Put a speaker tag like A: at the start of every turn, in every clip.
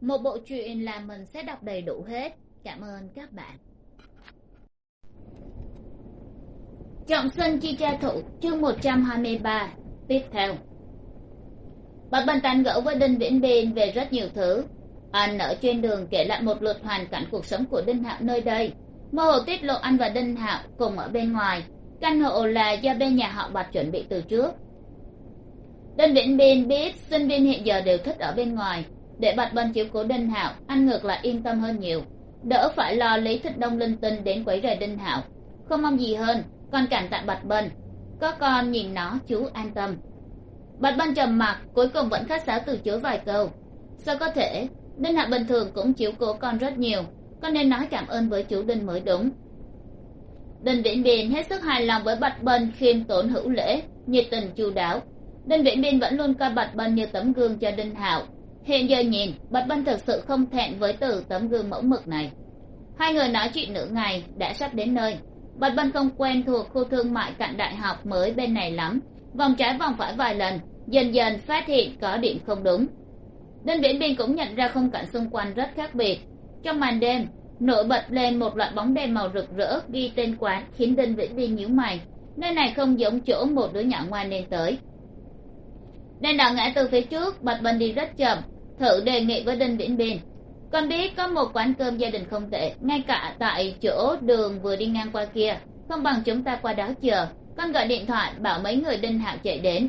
A: một bộ truyện là mình sẽ đọc đầy đủ hết. Cảm ơn các bạn. Trọng sinh chi tra thụ chương một trăm hai mươi ba. Tiếp theo. Bà bình tán gẫu với đinh viễn biên về rất nhiều thứ. Anh ở trên đường kể lại một lượt hoàn cảnh cuộc sống của đinh hạo nơi đây. Mơ hồ tiết lộ anh và đinh hạo cùng ở bên ngoài. Căn hộ là do bên nhà họ bạch chuẩn bị từ trước. Đinh viễn biên biết sinh viên hiện giờ đều thích ở bên ngoài để bạch bân chiếu cố đinh hạo, anh ngược lại yên tâm hơn nhiều. Đỡ phải lo lý thích đông linh tinh đến quấy rầy đinh hạo. Không mong gì hơn, còn cảm tạ bạch bân có con nhìn nó, chú an tâm. Bạch bân trầm mặc, cuối cùng vẫn khách sáo từ chối vài câu. Sao có thể? Đinh hạo bình thường cũng chiếu cố con rất nhiều con nên nói cảm ơn với chú đinh mới đúng. Đinh viễn biên hết sức hài lòng với bạch bân khiêm tốn hữu lễ, nhiệt tình chu đáo. Đinh viễn biên vẫn luôn coi bạch bân như tấm gương cho đinh hạo hiện giờ nhìn, bạch bân thực sự không thẹn với từ tấm gương mẫu mực này. Hai người nói chuyện nửa ngày, đã sắp đến nơi. Bạch bân không quen thuộc khu thương mại cạnh đại học mới bên này lắm. Vòng trái vòng phải vài lần, dần dần phát hiện có điểm không đúng. Đinh viễn biên cũng nhận ra khung cảnh xung quanh rất khác biệt. Trong màn đêm, nổi bật lên một loại bóng đèn màu rực rỡ ghi tên quán khiến đinh viễn biên nhíu mày. Nơi này không giống chỗ một đứa nhỏ ngoan nên tới. Đèn đỏ ngã từ phía trước, bạch bân đi rất chậm thử đề nghị với đinh viễn biên. Con biết có một quán cơm gia đình không tệ, ngay cả tại chỗ đường vừa đi ngang qua kia, không bằng chúng ta qua đó chờ. Con gọi điện thoại, bảo mấy người đinh hạo chạy đến.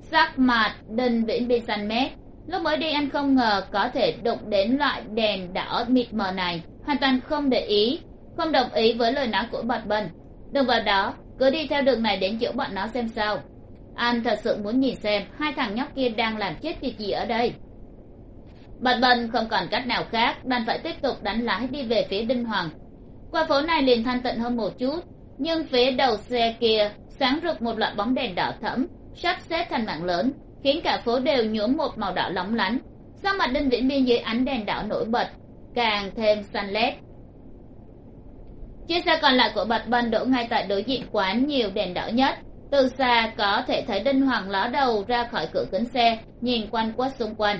A: Sắc mặt đinh viễn biên xanh mét. Lúc mới đi anh không ngờ có thể đụng đến loại đèn đỏ mịt mờ này, hoàn toàn không để ý, không đồng ý với lời nói của bọn bần đừng vào đó, cứ đi theo đường này đến chỗ bọn nó xem sao. Anh thật sự muốn nhìn xem hai thằng nhóc kia đang làm chết việc gì ở đây bần bần không còn cách nào khác, đành phải tiếp tục đánh lái đi về phía đinh hoàng. Qua phố này liền thanh tịnh hơn một chút, nhưng phía đầu xe kia sáng rực một loại bóng đèn đỏ thẫm, sắp xếp thành mạng lớn, khiến cả phố đều nhuốm một màu đỏ lóng lánh. Sau mặt đinh viễn biên dưới ánh đèn đỏ nổi bật, càng thêm xanh lét. Chiếc xe còn lại của bạch bân đổ ngay tại đối diện quán nhiều đèn đỏ nhất. Từ xa có thể thấy đinh hoàng ló đầu ra khỏi cửa kính xe, nhìn quanh quất xung quanh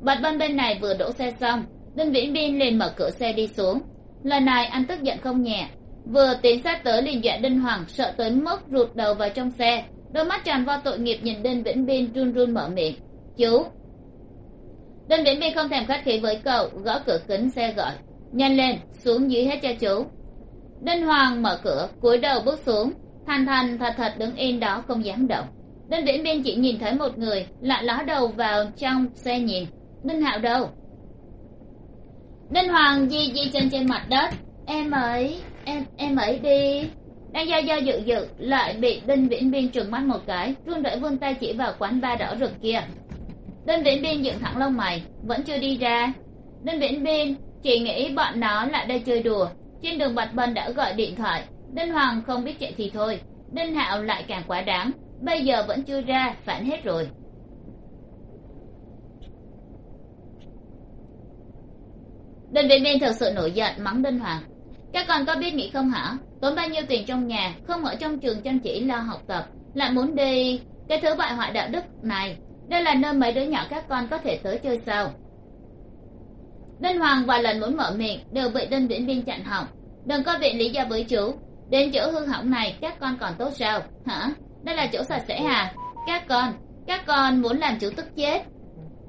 A: bạch bên bên này vừa đổ xe xong, đinh viễn biên liền mở cửa xe đi xuống. Lần này anh tức giận không nhẹ. Vừa tiến sát tới liền dọa đinh hoàng, sợ tới mức rụt đầu vào trong xe. Đôi mắt tràn vo tội nghiệp nhìn đinh viễn biên run run mở miệng. Chú. Đinh viễn biên không thèm khách khí với cậu, gõ cửa kính xe gọi. Nhanh lên, xuống dưới hết cho chú. Đinh hoàng mở cửa, cúi đầu bước xuống. Thành thành thật thật đứng yên đó không dám động. Đinh viễn biên chỉ nhìn thấy một người lại ló đầu vào trong xe nhìn đinh hạo đâu? Đinh hoàng di di chân trên mặt đất. Em ấy, em em ấy đi. Đang do do dự dự, lại bị đinh viễn biên trừng mắt một cái, run rẩy vươn tay chỉ vào quán ba đỏ rực kia. Đinh viễn biên dựng thẳng lông mày, vẫn chưa đi ra. Đinh viễn biên, chỉ nghĩ bọn nó lại đây chơi đùa. Trên đường bạch bần đã gọi điện thoại. Đinh hoàng không biết chạy thì thôi. Đinh hạo lại càng quá đáng. Bây giờ vẫn chưa ra, phản hết rồi. Đinh viễn biên thật sự nổi giận, mắng đinh hoàng. Các con có biết nghĩ không hả? Tốn bao nhiêu tiền trong nhà, không ở trong trường chăm chỉ lo học tập, lại muốn đi cái thứ bại hoại đạo đức này. Đây là nơi mấy đứa nhỏ các con có thể tới chơi sao? Đinh hoàng vài lần muốn mở miệng, đều bị đinh viễn biên chặn hỏng đừng có viện lý do với chú. Đến chỗ hư hỏng này, các con còn tốt sao? Hả? Đây là chỗ sạch sẽ à các con các con muốn làm chú tức chết.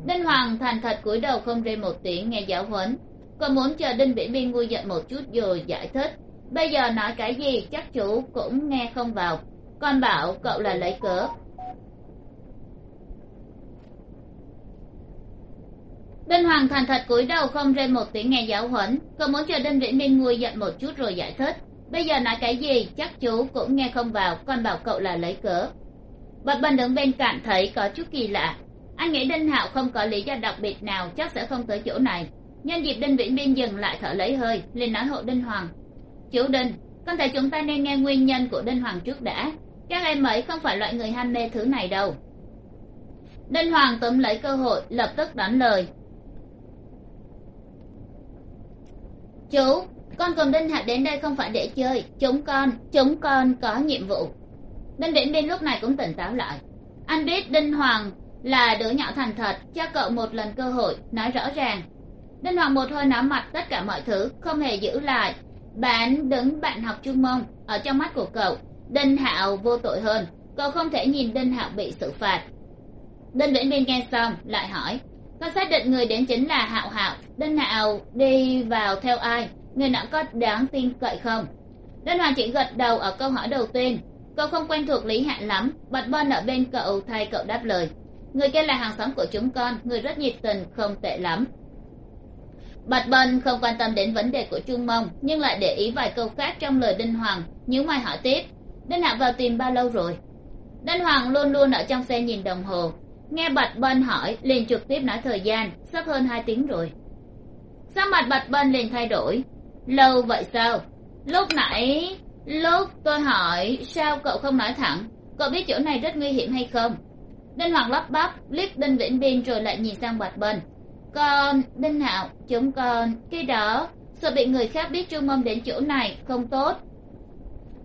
A: Đinh hoàng thành thật cúi đầu không rên một tiếng, nghe giáo huấn còn muốn chờ đinh vĩ biên nguôi giận một chút rồi giải thích. Bây giờ nói cái gì chắc chủ cũng nghe không vào. Con bảo cậu là lấy cớ. Đinh hoàng thành thật cúi đầu không rên một tiếng nghe giáo huấn. Cậu muốn chờ đinh vĩ biên nguôi giận một chút rồi giải thích. Bây giờ nói cái gì chắc chú cũng nghe không vào. Con bảo cậu là lấy cớ. Bạch bần đứng bên cạnh thấy có chút kỳ lạ. Anh nghĩ đinh hạo không có lý do đặc biệt nào, chắc sẽ không tới chỗ này nhân dịp đinh vĩnh biên dừng lại thở lấy hơi, liền nói hộ đinh hoàng. Chú đinh, con thấy chúng ta nên nghe nguyên nhân của đinh hoàng trước đã. Các em ấy không phải loại người ham mê thứ này đâu. Đinh hoàng túm lấy cơ hội, lập tức đánh lời. Chú, con cùng đinh hạt đến đây không phải để chơi. Chúng con chúng con có nhiệm vụ. Đinh vĩnh biên lúc này cũng tỉnh táo lại. Anh biết đinh hoàng là đứa nhỏ thành thật, cho cậu một lần cơ hội, nói rõ ràng đinh hoàng một hơi nắm mặt tất cả mọi thứ, không hề giữ lại. Bạn đứng bạn học trung mông ở trong mắt của cậu, đinh hạo vô tội hơn. Cậu không thể nhìn đinh hạo bị xử phạt. Đinh vĩnh biên nghe xong, lại hỏi con xác định người đến chính là hạo hạo? Đinh hạo đi vào theo ai? Người nọ có đáng tin cậy không? Đinh hoàng chỉ gật đầu ở câu hỏi đầu tiên. Cậu không quen thuộc lý hạn lắm, bật bon ở bên cậu thay cậu đáp lời, người kia là hàng xóm của chúng con, người rất nhiệt tình, không tệ lắm bạch bân không quan tâm đến vấn đề của trung mông, nhưng lại để ý vài câu khác trong lời đinh hoàng, nhíu mày hỏi tiếp. Đinh hạ vào tìm bao lâu rồi? Đinh hoàng luôn luôn ở trong xe nhìn đồng hồ. Nghe bạch bân hỏi, liền trực tiếp nói thời gian, sắp hơn hai tiếng rồi. Sắc mặt bạch bân liền thay đổi. Lâu vậy sao? Lúc nãy, lúc tôi hỏi, sao cậu không nói thẳng? Cậu biết chỗ này rất nguy hiểm hay không? Đinh hoàng lắp bắp, liếc đinh vĩnh biên rồi lại nhìn sang bạch bân con, đinh hạo, chúng con, khi đó, sợ bị người khác biết trung mâm đến chỗ này không tốt.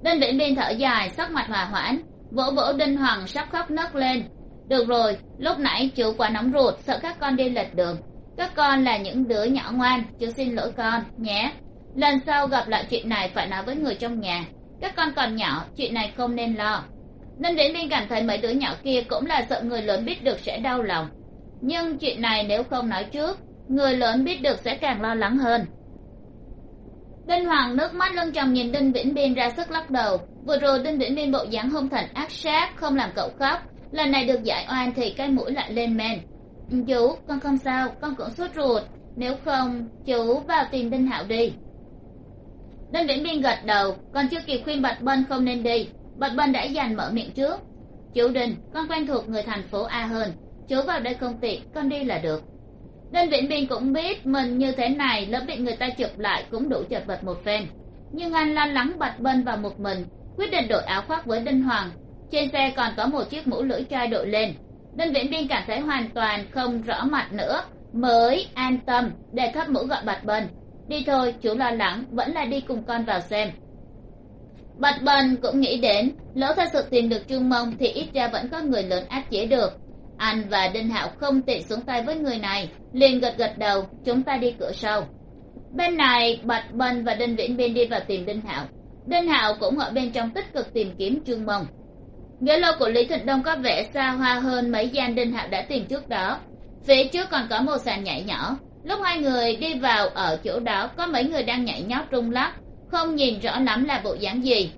A: Đinh vĩnh biên thở dài, sắc mặt hòa hoãn, vỗ vỗ đinh hoàng sắp khóc nấc lên. Được rồi, lúc nãy chú quá nóng ruột, sợ các con đi lệch đường. Các con là những đứa nhỏ ngoan, chú xin lỗi con, nhé. Lần sau gặp lại chuyện này phải nói với người trong nhà. Các con còn nhỏ, chuyện này không nên lo. Nên viễn biên cảm thấy mấy đứa nhỏ kia cũng là sợ người lớn biết được sẽ đau lòng nhưng chuyện này nếu không nói trước, người lớn biết được sẽ càng lo lắng hơn. Đinh hoàng nước mắt lưng tròng nhìn đinh vĩnh biên ra sức lắc đầu. Vừa rồi đinh vĩnh biên bộ dáng hung thần ác sát, không làm cậu khóc. Lần này được giải oan thì cái mũi lại lên men. Chú, con không sao, con cũng sốt ruột. Nếu không, chú vào tìm đinh hạo đi. Đinh vĩnh biên gật đầu, còn chưa kịp khuyên bạch bân không nên đi. Bạch bân đã dành mở miệng trước. Chú đinh, con quen thuộc người thành phố a hơn chú vào đây không tiện, con đi là được. Nên Viễn biên cũng biết mình như thế này, lỡ bị người ta chụp lại cũng đủ chật vật một phen. Nhưng anh lo lắng bạch bân vào một mình, quyết định đổi áo khoác với đinh hoàng. Trên xe còn có một chiếc mũ lưỡi trai đội lên. Nên viễn biên cảm thấy hoàn toàn không rõ mặt nữa, mới an tâm để thấp mũ gọi bạch bân đi thôi, chú lo lắng, vẫn là đi cùng con vào xem. Bạch bân cũng nghĩ đến, lỡ thật sự tìm được trương mông thì ít ra vẫn có người lớn áp chế được anh và đinh hạo không tiện xuống tay với người này, liền gật gật đầu, chúng ta đi cửa sau. Bên này, bạch bân và đinh viễn biên đi vào tìm đinh hạo. Đinh hạo cũng ở bên trong tích cực tìm kiếm trương mông. Ghế lâu của lý thịnh đông có vẻ xa hoa hơn mấy gian đinh hạo đã tìm trước đó. Phía trước còn có một sàn nhảy nhỏ. Lúc hai người đi vào ở chỗ đó, có mấy người đang nhảy nhót rung lắc, không nhìn rõ lắm là bộ dáng gì.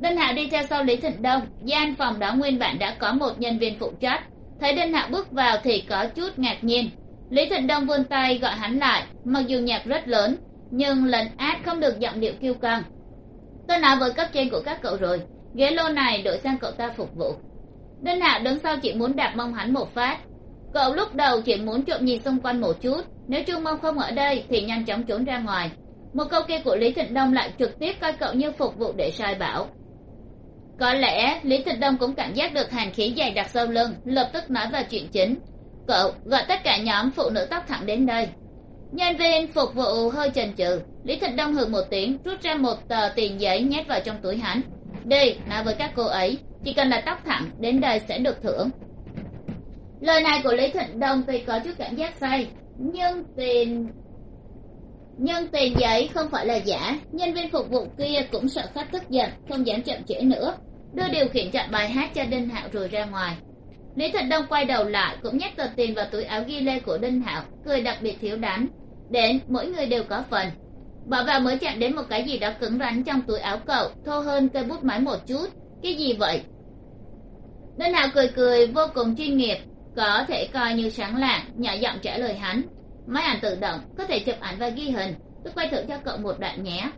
A: Đinh hạo đi theo sau lý thịnh đông. Gian phòng đó nguyên bản đã có một nhân viên phụ trách thấy đinh hạo bước vào thì có chút ngạc nhiên. Lý thịnh đông vươn tay gọi hắn lại, mặc dù nhạc rất lớn, nhưng lần át không được giọng điệu kiêu căng. Tôi nói với cấp trên của các cậu rồi, ghế lô này đổi sang cậu ta phục vụ. Đinh hạo đứng sau chỉ muốn đạp mông hắn một phát. Cậu lúc đầu chỉ muốn trộm nhìn xung quanh một chút, nếu trung mông không ở đây thì nhanh chóng trốn ra ngoài. Một câu kia của lý thịnh đông lại trực tiếp coi cậu như phục vụ để sai bảo có lẽ lý thịnh đông cũng cảm giác được hàn khí dày đặc sau lưng, lập tức nói vào chuyện chính. Cậu gọi tất cả nhóm phụ nữ tóc thẳng đến đây. Nhân viên phục vụ hơi chần chừ, lý thịnh đông hừ một tiếng, rút ra một tờ tiền giấy nhét vào trong túi hắn. Đi, nói với các cô ấy, chỉ cần là tóc thẳng, đến đây sẽ được thưởng. Lời này của lý thịnh đông tuy có chút cảm giác say, nhưng tiền nhưng tiền giấy không phải là giả. Nhân viên phục vụ kia cũng sợ khách tức giận, không dám chậm trễ nữa đưa điều khiển chặn bài hát cho đinh hạo rồi ra ngoài. Lý thịnh đông quay đầu lại, cũng nhét tờ tiền vào túi áo ghi lê của đinh hạo, cười đặc biệt thiếu đắn. đến, mỗi người đều có phần. Bảo vào mới chạm đến một cái gì đó cứng rắn trong túi áo cậu, thô hơn cây bút máy một chút. Cái gì vậy? Đinh hạo cười cười, vô cùng chuyên nghiệp. Có thể coi như sáng lạng, nhỏ giọng trả lời hắn. Máy ảnh tự động, có thể chụp ảnh và ghi hình. Tôi quay thử cho cậu một đoạn nhé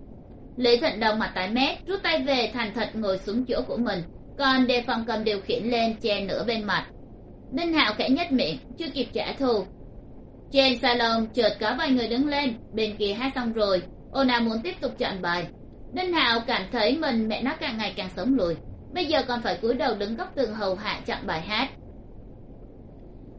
A: lý thịnh Đông mặt tái mét, rút tay về thành thật ngồi xuống chỗ của mình, còn đề phòng cầm điều khiển lên che nửa bên mặt. Đinh hạo khẽ nhếch miệng, chưa kịp trả thù. Trên salon, chợt có vài người đứng lên, bên kia hát xong rồi ôn nào muốn tiếp tục chọn bài. Đinh hạo cảm thấy mình, mẹ nó càng ngày càng sống lùi, bây giờ còn phải cúi đầu đứng góc tường hầu hạ chọn bài hát.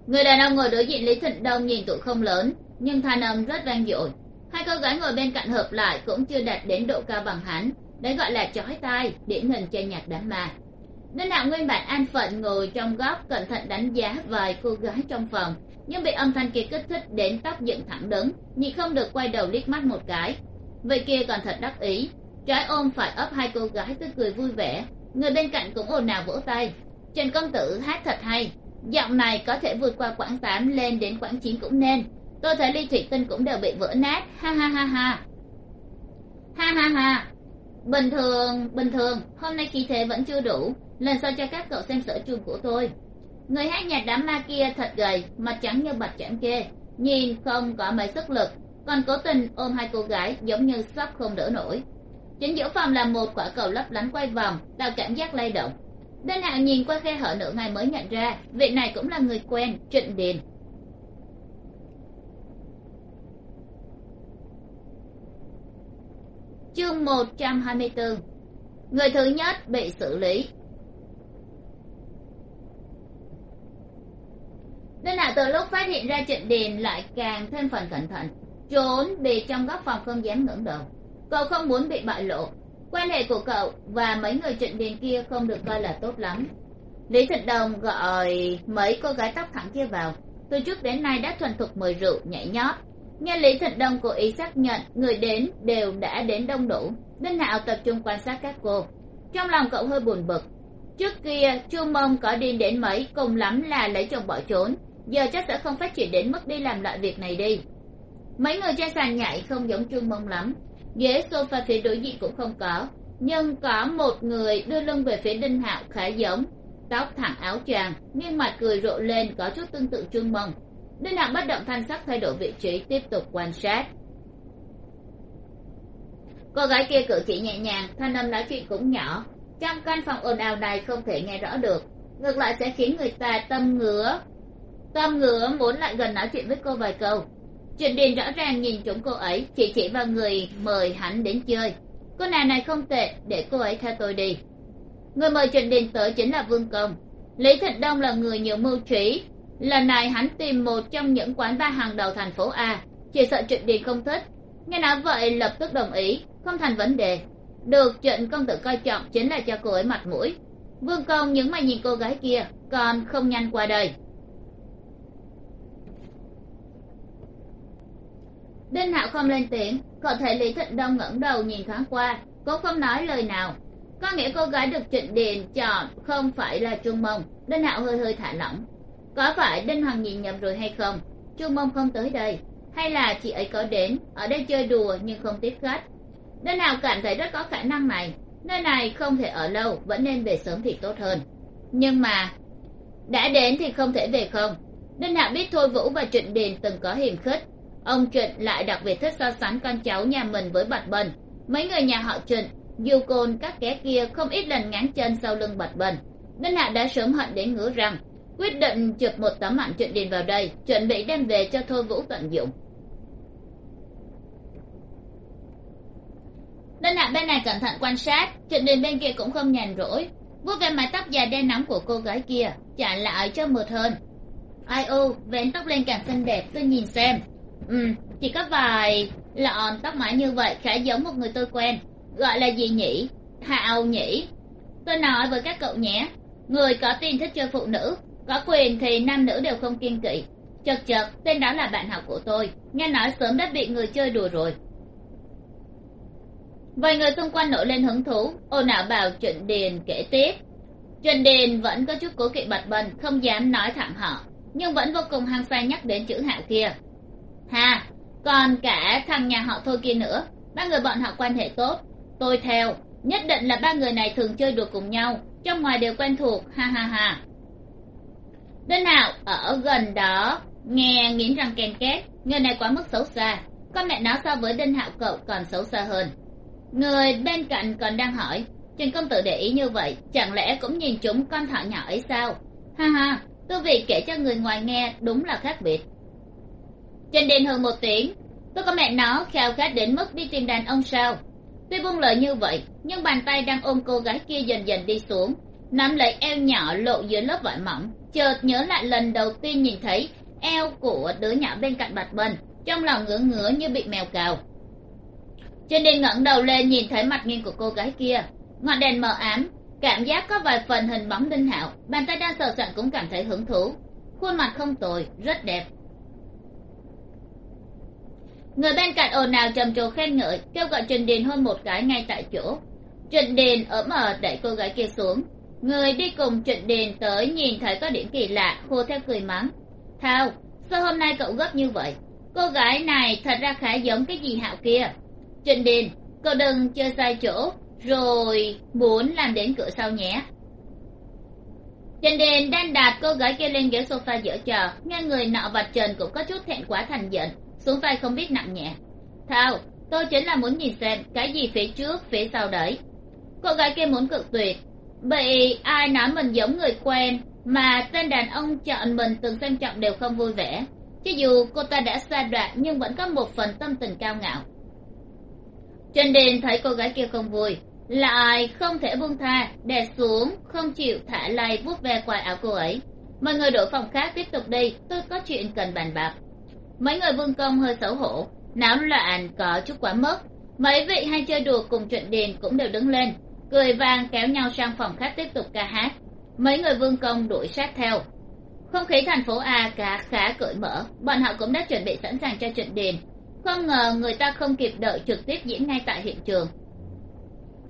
A: Người đàn ông ngồi đối diện lý thịnh đông nhìn tụi không lớn, nhưng thanh âm rất vang dội hai cô gái ngồi bên cạnh hợp lại cũng chưa đạt đến độ cao bằng hắn. Đấy gọi là chói tai, điển hình cho nhạc đám ma. Đinh hạo nguyên bản an phận ngồi trong góc cẩn thận đánh giá vài cô gái trong phòng, nhưng bị âm thanh kia kích thích đến tóc dựng thẳng đứng, nhị không được quay đầu liếc mắt một cái. Vậy kia còn thật đắc ý, trái ôm phải ấp hai cô gái tươi cười vui vẻ, người bên cạnh cũng ồn ào vỗ tay. Trần công tử hát thật hay, giọng này có thể vượt qua quãng tám lên đến quãng chín cũng nên tôi thấy ly thủy tinh cũng đều bị vỡ nát. Ha ha ha ha. Ha ha ha. Bình thường bình thường, hôm nay khí thế vẫn chưa đủ. Lần sau cho các cậu xem sở trường của tôi. Người hát nhạc đám ma kia thật gầy, mặt trắng như bạch trắng kê. Nhìn không có mấy sức lực, còn cố tình ôm hai cô gái giống như sắp không đỡ nổi. Chính giữa phòng là một quả cầu lấp lánh quay vòng, tạo cảm giác lay động. Đinh hạo nhìn qua khe hở nửa ngày mới nhận ra, vị này cũng là người quen, trịnh điền. Chương một trăm hai mươi bốn người thứ nhất bị xử lý. Nên hạo từ lúc phát hiện ra trịnh điền lại càng thêm phần cẩn thận, trốn bị trong góc phòng không dám ngẩng đầu. Cậu không muốn bị bại lộ. Quan hệ của cậu và mấy người trịnh điền kia không được coi là tốt lắm. Lý thịnh đồng gọi mấy cô gái tóc thẳng kia vào. Từ trước đến nay đã thuần thục mời rượu, nhảy nhót nghe lý thịnh đông cố ý xác nhận, người đến đều đã đến đông đủ. Đinh hạo tập trung quan sát các cô. Trong lòng cậu hơi buồn bực. Trước kia, chu mông có điên đến mấy cùng lắm là lấy chồng bỏ trốn. Giờ chắc sẽ không phát triển đến mức đi làm loại việc này đi. Mấy người trên sàn nhảy không giống trương mông lắm. Ghế sofa phía đối diện cũng không có. Nhưng có một người đưa lưng về phía đinh hạo khá giống. Tóc thẳng áo choàng, nghiêng mặt cười rộ lên có chút tương tự trương mông đinh hạo bất động thanh sắc thay đổi vị trí, tiếp tục quan sát. Cô gái kia cử chỉ nhẹ nhàng, thanh âm nói chuyện cũng nhỏ. Trong căn phòng ồn ào này không thể nghe rõ được. Ngược lại sẽ khiến người ta tâm ngứa. Tâm ngứa muốn lại gần nói chuyện với cô vài câu. Trịnh điền rõ ràng nhìn chúng cô ấy, chỉ chỉ vào người mời hắn đến chơi. Cô nàng này không tệ, để cô ấy theo tôi đi. Người mời trịnh điền tới chính là vương công. Lý thịnh đông là người nhiều mưu trí lần này hắn tìm một trong những quán bar hàng đầu thành phố a, chỉ sợ trịnh điền không thích. Nghe nói vậy lập tức đồng ý, không thành vấn đề. Được trịnh công tử coi trọng chính là cho cô ấy mặt mũi. Vương công những mày nhìn cô gái kia, còn không nhanh qua đây đinh hạo không lên tiếng, có thể lý thịnh đông ngẩng đầu nhìn thoáng qua, cũng không nói lời nào. Có nghĩa cô gái được trịnh điền chọn không phải là trung mông, đinh hạo hơi hơi thả lỏng có phải đinh hằng nhìn nhầm rồi hay không? Chu mông không tới đây. Hay là chị ấy có đến, ở đây chơi đùa nhưng không tiếp khách? Đinh nào cảm thấy rất có khả năng này? Nơi này không thể ở lâu, vẫn nên về sớm thì tốt hơn. Nhưng mà, đã đến thì không thể về không? Đinh hạo biết thôi vũ và trịnh điền từng có hiềm khích? Ông trịnh lại đặc biệt thích so sánh con cháu nhà mình với bạch bần mấy người nhà họ trịnh dù côn các kẻ kia không ít lần ngáng chân sau lưng bạch bần đinh hạ đã sớm hận đến ngứa rằng quyết định chụp một tấm ảnh trịnh điền vào đây, chuẩn bị đem về cho thôi vũ tận dụng. Đinh hạ bên này cẩn thận quan sát trịnh điền bên kia cũng không nhàn rỗi. Vuốt về mái tóc dài đen nóng của cô gái kia trả lại cho mượt hơn. Ai ô vén tóc lên càng xinh đẹp, tôi nhìn xem. Ừ chỉ có vài lọn tóc mãi như vậy khá giống một người tôi quen, gọi là gì nhỉ? Hạo nhỉ? Tôi nói với các cậu nhé, người có tin thích chơi phụ nữ có quyền thì nam nữ đều không kiên kỵ. Chật chật, tên đó là bạn học của tôi. Nghe nói sớm đã bị người chơi đùa rồi. Vài người xung quanh nổi lên hứng thú. Ồn ào bảo trịnh điền kể tiếp. Trịnh điền vẫn có chút cố kỵ bật bần, không dám nói thẳng họ, nhưng vẫn vô cùng hăng say nhắc đến chữ hạo kia. Hà còn cả thằng nhà họ thôi kia nữa. Ba người bọn họ quan hệ tốt. Tôi theo, nhất định là ba người này thường chơi đùa cùng nhau. Trong ngoài đều quen thuộc, ha ha ha đinh hạo ở gần đó nghe nghiến răng ken két, người này quá mức xấu xa. Con mẹ nó so với đinh hạo cậu còn xấu xa hơn. Người bên cạnh còn đang hỏi trần công tử để ý như vậy, chẳng lẽ cũng nhìn chúng con thỏ nhỏ ấy sao? Ha ha, tư vị kể cho người ngoài nghe đúng là khác biệt. Trần đền hơn một tiếng, tôi có mẹ nó khao khát đến mức đi tìm đàn ông sao? Tuy buông lời như vậy, nhưng bàn tay đang ôm cô gái kia dần dần đi xuống, nắm lấy eo nhỏ lộ dưới lớp vải mỏng chợt nhớ lại lần đầu tiên nhìn thấy eo của đứa nhỏ bên cạnh bạch bần, trong lòng ngứa ngứa như bị mèo cào trên đền ngẩng đầu lên nhìn thấy mặt nghiêng của cô gái kia, ngọn đèn mờ ám, cảm giác có vài phần hình bóng đinh hạo, bàn tay đang sờ soạn cũng cảm thấy hứng thú, khuôn mặt không tồi, rất đẹp. Người bên cạnh ồn ào trầm trồ khen ngợi, kêu gọi trần điền hôn một cái ngay tại chỗ. Trần điền ấm ờ đẩy cô gái kia xuống người đi cùng trịnh điền tới nhìn thấy có điểm kỳ lạ, khô theo cười mắng. Thao, sao hôm nay cậu gấp như vậy? Cô gái này thật ra khá giống cái gì hạo kia. Trịnh điền, cậu đừng chơi sai chỗ, rồi muốn làm đến cửa sau nhé. Trịnh điền đang đặt cô gái kia lên ghế sofa dở trò, nghe người nọ vạch trần cũng có chút thẹn quá thành giận, xuống vai không biết nặng nhẹ. Thao, tôi chính là muốn nhìn xem cái gì phía trước, phía sau đấy. Cô gái kia muốn cực tuyệt bị ai nói mình giống người quen, mà tên đàn ông chọn mình từng xem trọng đều không vui vẻ. Cho dù cô ta đã xa đoạn nhưng vẫn có một phần tâm tình cao ngạo. Trần điền thấy cô gái kia không vui, lại không thể buông tha, đè xuống, không chịu thả lay vuốt ve quai áo cô ấy. Mọi người đổi phòng khác tiếp tục đi, tôi có chuyện cần bàn bạc. Mấy người vương công hơi xấu hổ, náo loạn, có chút quá mất mấy vị hay chơi đùa cùng chuyện điền cũng đều đứng lên cười vang kéo nhau sang phòng khách tiếp tục ca hát. Mấy người vương công đuổi sát theo. Không khí thành phố a cả khá cởi mở. Bọn họ cũng đã chuẩn bị sẵn sàng cho trận điền không ngờ người ta không kịp đợi trực tiếp diễn ngay tại hiện trường.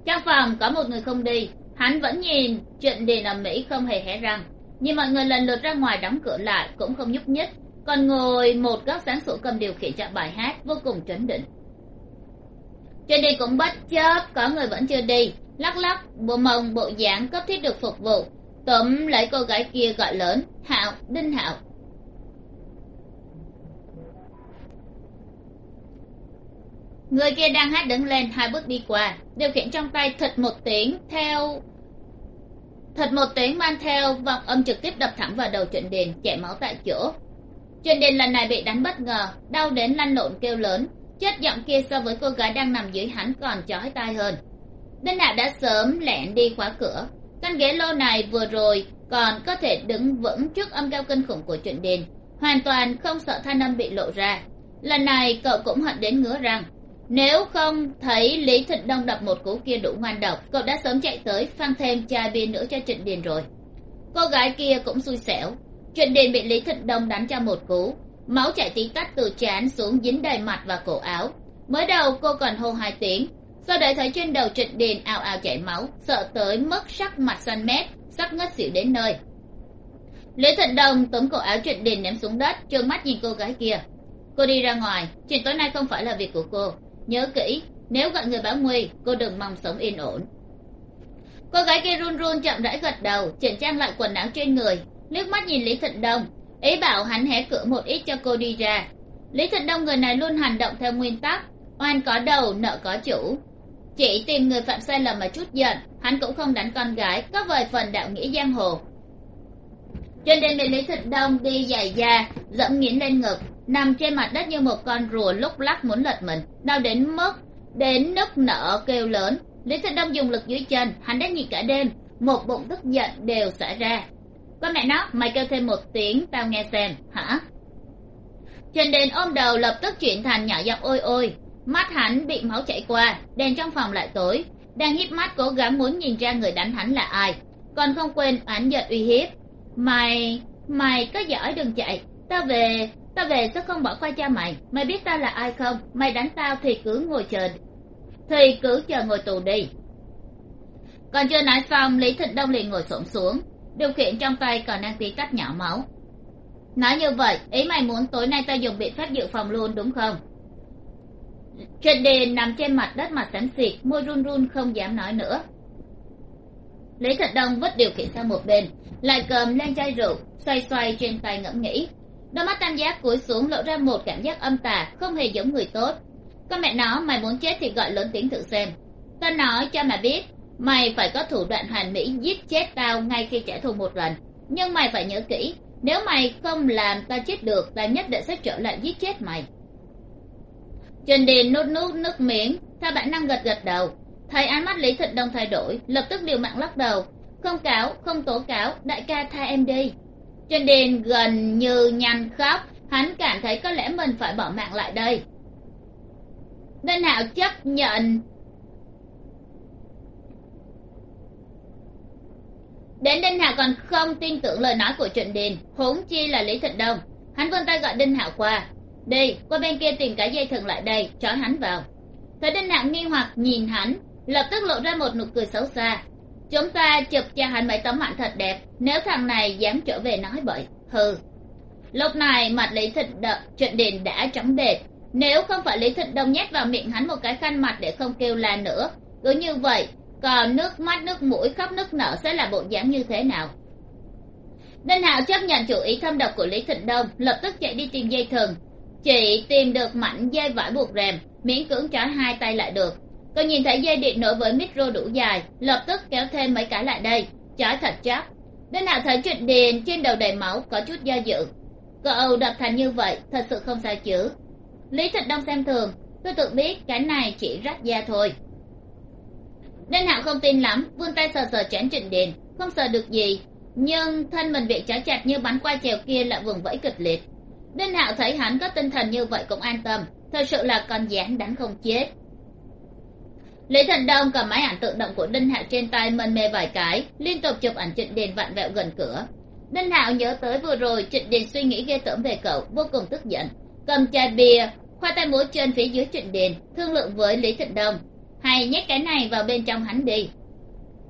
A: Trong phòng có một người không đi. Hắn vẫn nhìn trận điền ở mỹ không hề hé răng. Nhưng mọi người lần lượt ra ngoài đóng cửa lại cũng không nhúc nhích. Còn ngồi một góc sáng sủa cầm điều khiển cho bài hát vô cùng trấn định. Trên đi cũng bất chấp có người vẫn chưa đi lắc lắc, bộ mông, bộ dáng cấp thiết được phục vụ. Tóm lấy cô gái kia gọi lớn, hạo, đinh hạo. Người kia đang hát đứng lên, hai bước đi qua. Điều khiển trong tay thật một tiếng theo, thật một tiếng mang theo vọng âm trực tiếp đập thẳng vào đầu trịnh điền chảy máu tại chỗ. Trịnh điền lần này bị đánh bất ngờ, đau đến lăn lộn kêu lớn. Chất giọng kia so với cô gái đang nằm dưới hắn còn chói tai hơn đinh hạo đã sớm lẻn đi khóa cửa. Căn ghế lô này vừa rồi còn có thể đứng vững trước âm cao kinh khủng của trịnh điền hoàn toàn không sợ thanh âm bị lộ ra. Lần này cậu cũng hận đến ngứa rằng nếu không thấy lý thịnh đông đập một cú kia đủ ngoan độc, cậu đã sớm chạy tới phan thêm chai bia nữa cho trịnh điền rồi. Cô gái kia cũng xui xẻo. Trịnh điền bị lý thịnh đông đánh cho một cú. Máu chảy tí tách từ trán xuống dính đầy mặt và cổ áo. Mới đầu cô còn hô hai tiếng do đấy thấy trên đầu trịnh điền ào ào chảy máu, sợ tới mức sắc mặt xanh mét, sắp ngất xỉu đến nơi. Lý thịnh đông túm cổ áo trịnh điền ném xuống đất trợn mắt nhìn cô gái kia. Cô đi ra ngoài, chuyện tối nay không phải là việc của cô. Nhớ kỹ, nếu gọi người báo nguy, cô đừng mong sống yên ổn. Cô gái kia run run chậm rãi gật đầu, chỉnh trang lại quần áo trên người. Nước mắt nhìn lý thịnh đông, ý bảo hắn hé cửa một ít cho cô đi ra. Lý thịnh đông người này luôn hành động theo nguyên tắc, oan có đầu, nợ có chủ chỉ tìm người phạm sai lầm mà chút giận, hắn cũng không đánh con gái, có vài phần đạo nghĩa giang hồ. Trên đêm bị lý thịnh đông đi dài da, dẫm nghiến lên ngực, nằm trên mặt đất như một con rùa lúc lắc muốn lật mình, đau đến mức, đến nức nở kêu lớn. Lý thịnh đông dùng lực dưới chân, hắn đã nhịn cả đêm, một bụng tức giận đều xả ra. Con mẹ nó, mày kêu thêm một tiếng, tao nghe xem, hả? Trần đền ôm đầu lập tức chuyển thành nhỏ giọng ôi ôi mắt hắn bị máu chảy qua, đèn trong phòng lại tối. Đang híp mắt cố gắng muốn nhìn ra người đánh hắn là ai, còn không quên oán giận uy hiếp. Mày mày có giỏi đừng chạy. Tao về tao về sẽ không bỏ qua cha mày. Mày biết tao là ai không? Mày đánh tao thì cứ ngồi chờ, thì cứ chờ ngồi tù đi. Còn chưa nói xong, lý thịnh đông liền ngồi xổm xuống. Điều khiển trong tay còn đang tí tách nhỏ máu. Nói như vậy, ý mày muốn tối nay tao dùng biện pháp dự phòng luôn, đúng không? Trần đề nằm trên mặt đất mặt xám xịt, môi run run không dám nói nữa. Lý thật đông vứt điều khiển sang một bên, lại cầm lên chai rượu, xoay xoay trên tay ngẫm nghĩ. Đôi mắt tam giác cúi xuống lộ ra một cảm giác âm tà, không hề giống người tốt. Con mẹ nó, mày muốn chết thì gọi lớn tiếng thử xem. Ta nói cho mày biết, mày phải có thủ đoạn hoàn mỹ giết chết tao ngay khi trả thù một lần. Nhưng mày phải nhớ kỹ, nếu mày không làm ta chết được ta nhất định sẽ trở lại giết chết mày trần điền nút nút nước miếng, theo bản năng gật gật đầu. Thấy ánh mắt lý thịnh đông thay đổi, lập tức điều mạng lắc đầu. Không cáo, không tố cáo, đại ca tha em đi. Trần điền gần như nhăn khóc, hắn cảm thấy có lẽ mình phải bỏ mạng lại đây. Đinh hạo chấp nhận. Đến đinh hạo còn không tin tưởng lời nói của trịnh điền, huống chi là lý thịnh đông. Hắn vươn tay gọi đinh hạo qua đi, qua bên kia tìm cái dây thừng lại đây trói hắn vào. Thấy đinh hạo nghi hoặc nhìn hắn, lập tức lộ ra một nụ cười xấu xa. Chúng ta chụp cho hắn mấy tấm ảnh thật đẹp, nếu thằng này dám trở về nói bậy. Hừ. Lúc này mặt lý thịnh đậm trịnh đền đã trắng bệt nếu không phải lý thịnh đông nhét vào miệng hắn một cái khăn mặt để không kêu la nữa, cứ như vậy, còn nước mắt, nước mũi, khóc, nước nở sẽ là bộ dáng như thế nào? Đinh hạo chấp nhận chủ ý thâm độc của lý thịnh đông, lập tức chạy đi tìm dây thừng chị tìm được mảnh dây vải buộc rèm, miễn cưỡng trói hai tay lại được. Còn nhìn thấy dây điện nối với micro đủ dài, lập tức kéo thêm mấy cái lại đây. Trói thật chắc. Đinh hạo thấy chuyện điền, trên đầu đầy máu, có chút do dự. Cậu đập thành như vậy, thật sự không sao chứ. Lý thịnh đông xem thường. Tôi tự biết cái này chỉ rách da thôi. Đinh hạo không tin lắm, vươn tay sờ sờ chén trịnh điền, không sờ được gì. Nhưng thân mình bị trói chặt như bắn qua chèo kia lại vùng vẫy kịch liệt đinh hạo thấy hắn có tinh thần như vậy cũng an tâm, thật sự là con dán đánh không chết. Lý thần đông cầm máy ảnh tự động của đinh hạo trên tay mân mê vài cái, liên tục chụp ảnh trịnh điền vặn vẹo gần cửa. Đinh hạo nhớ tới vừa rồi trịnh điền suy nghĩ ghê tởm về cậu, vô cùng tức giận. Cầm chai bia, khoa tay múa chân phía dưới trịnh điền, thương lượng với lý thịnh đông. Hay nhét cái này vào bên trong hắn đi.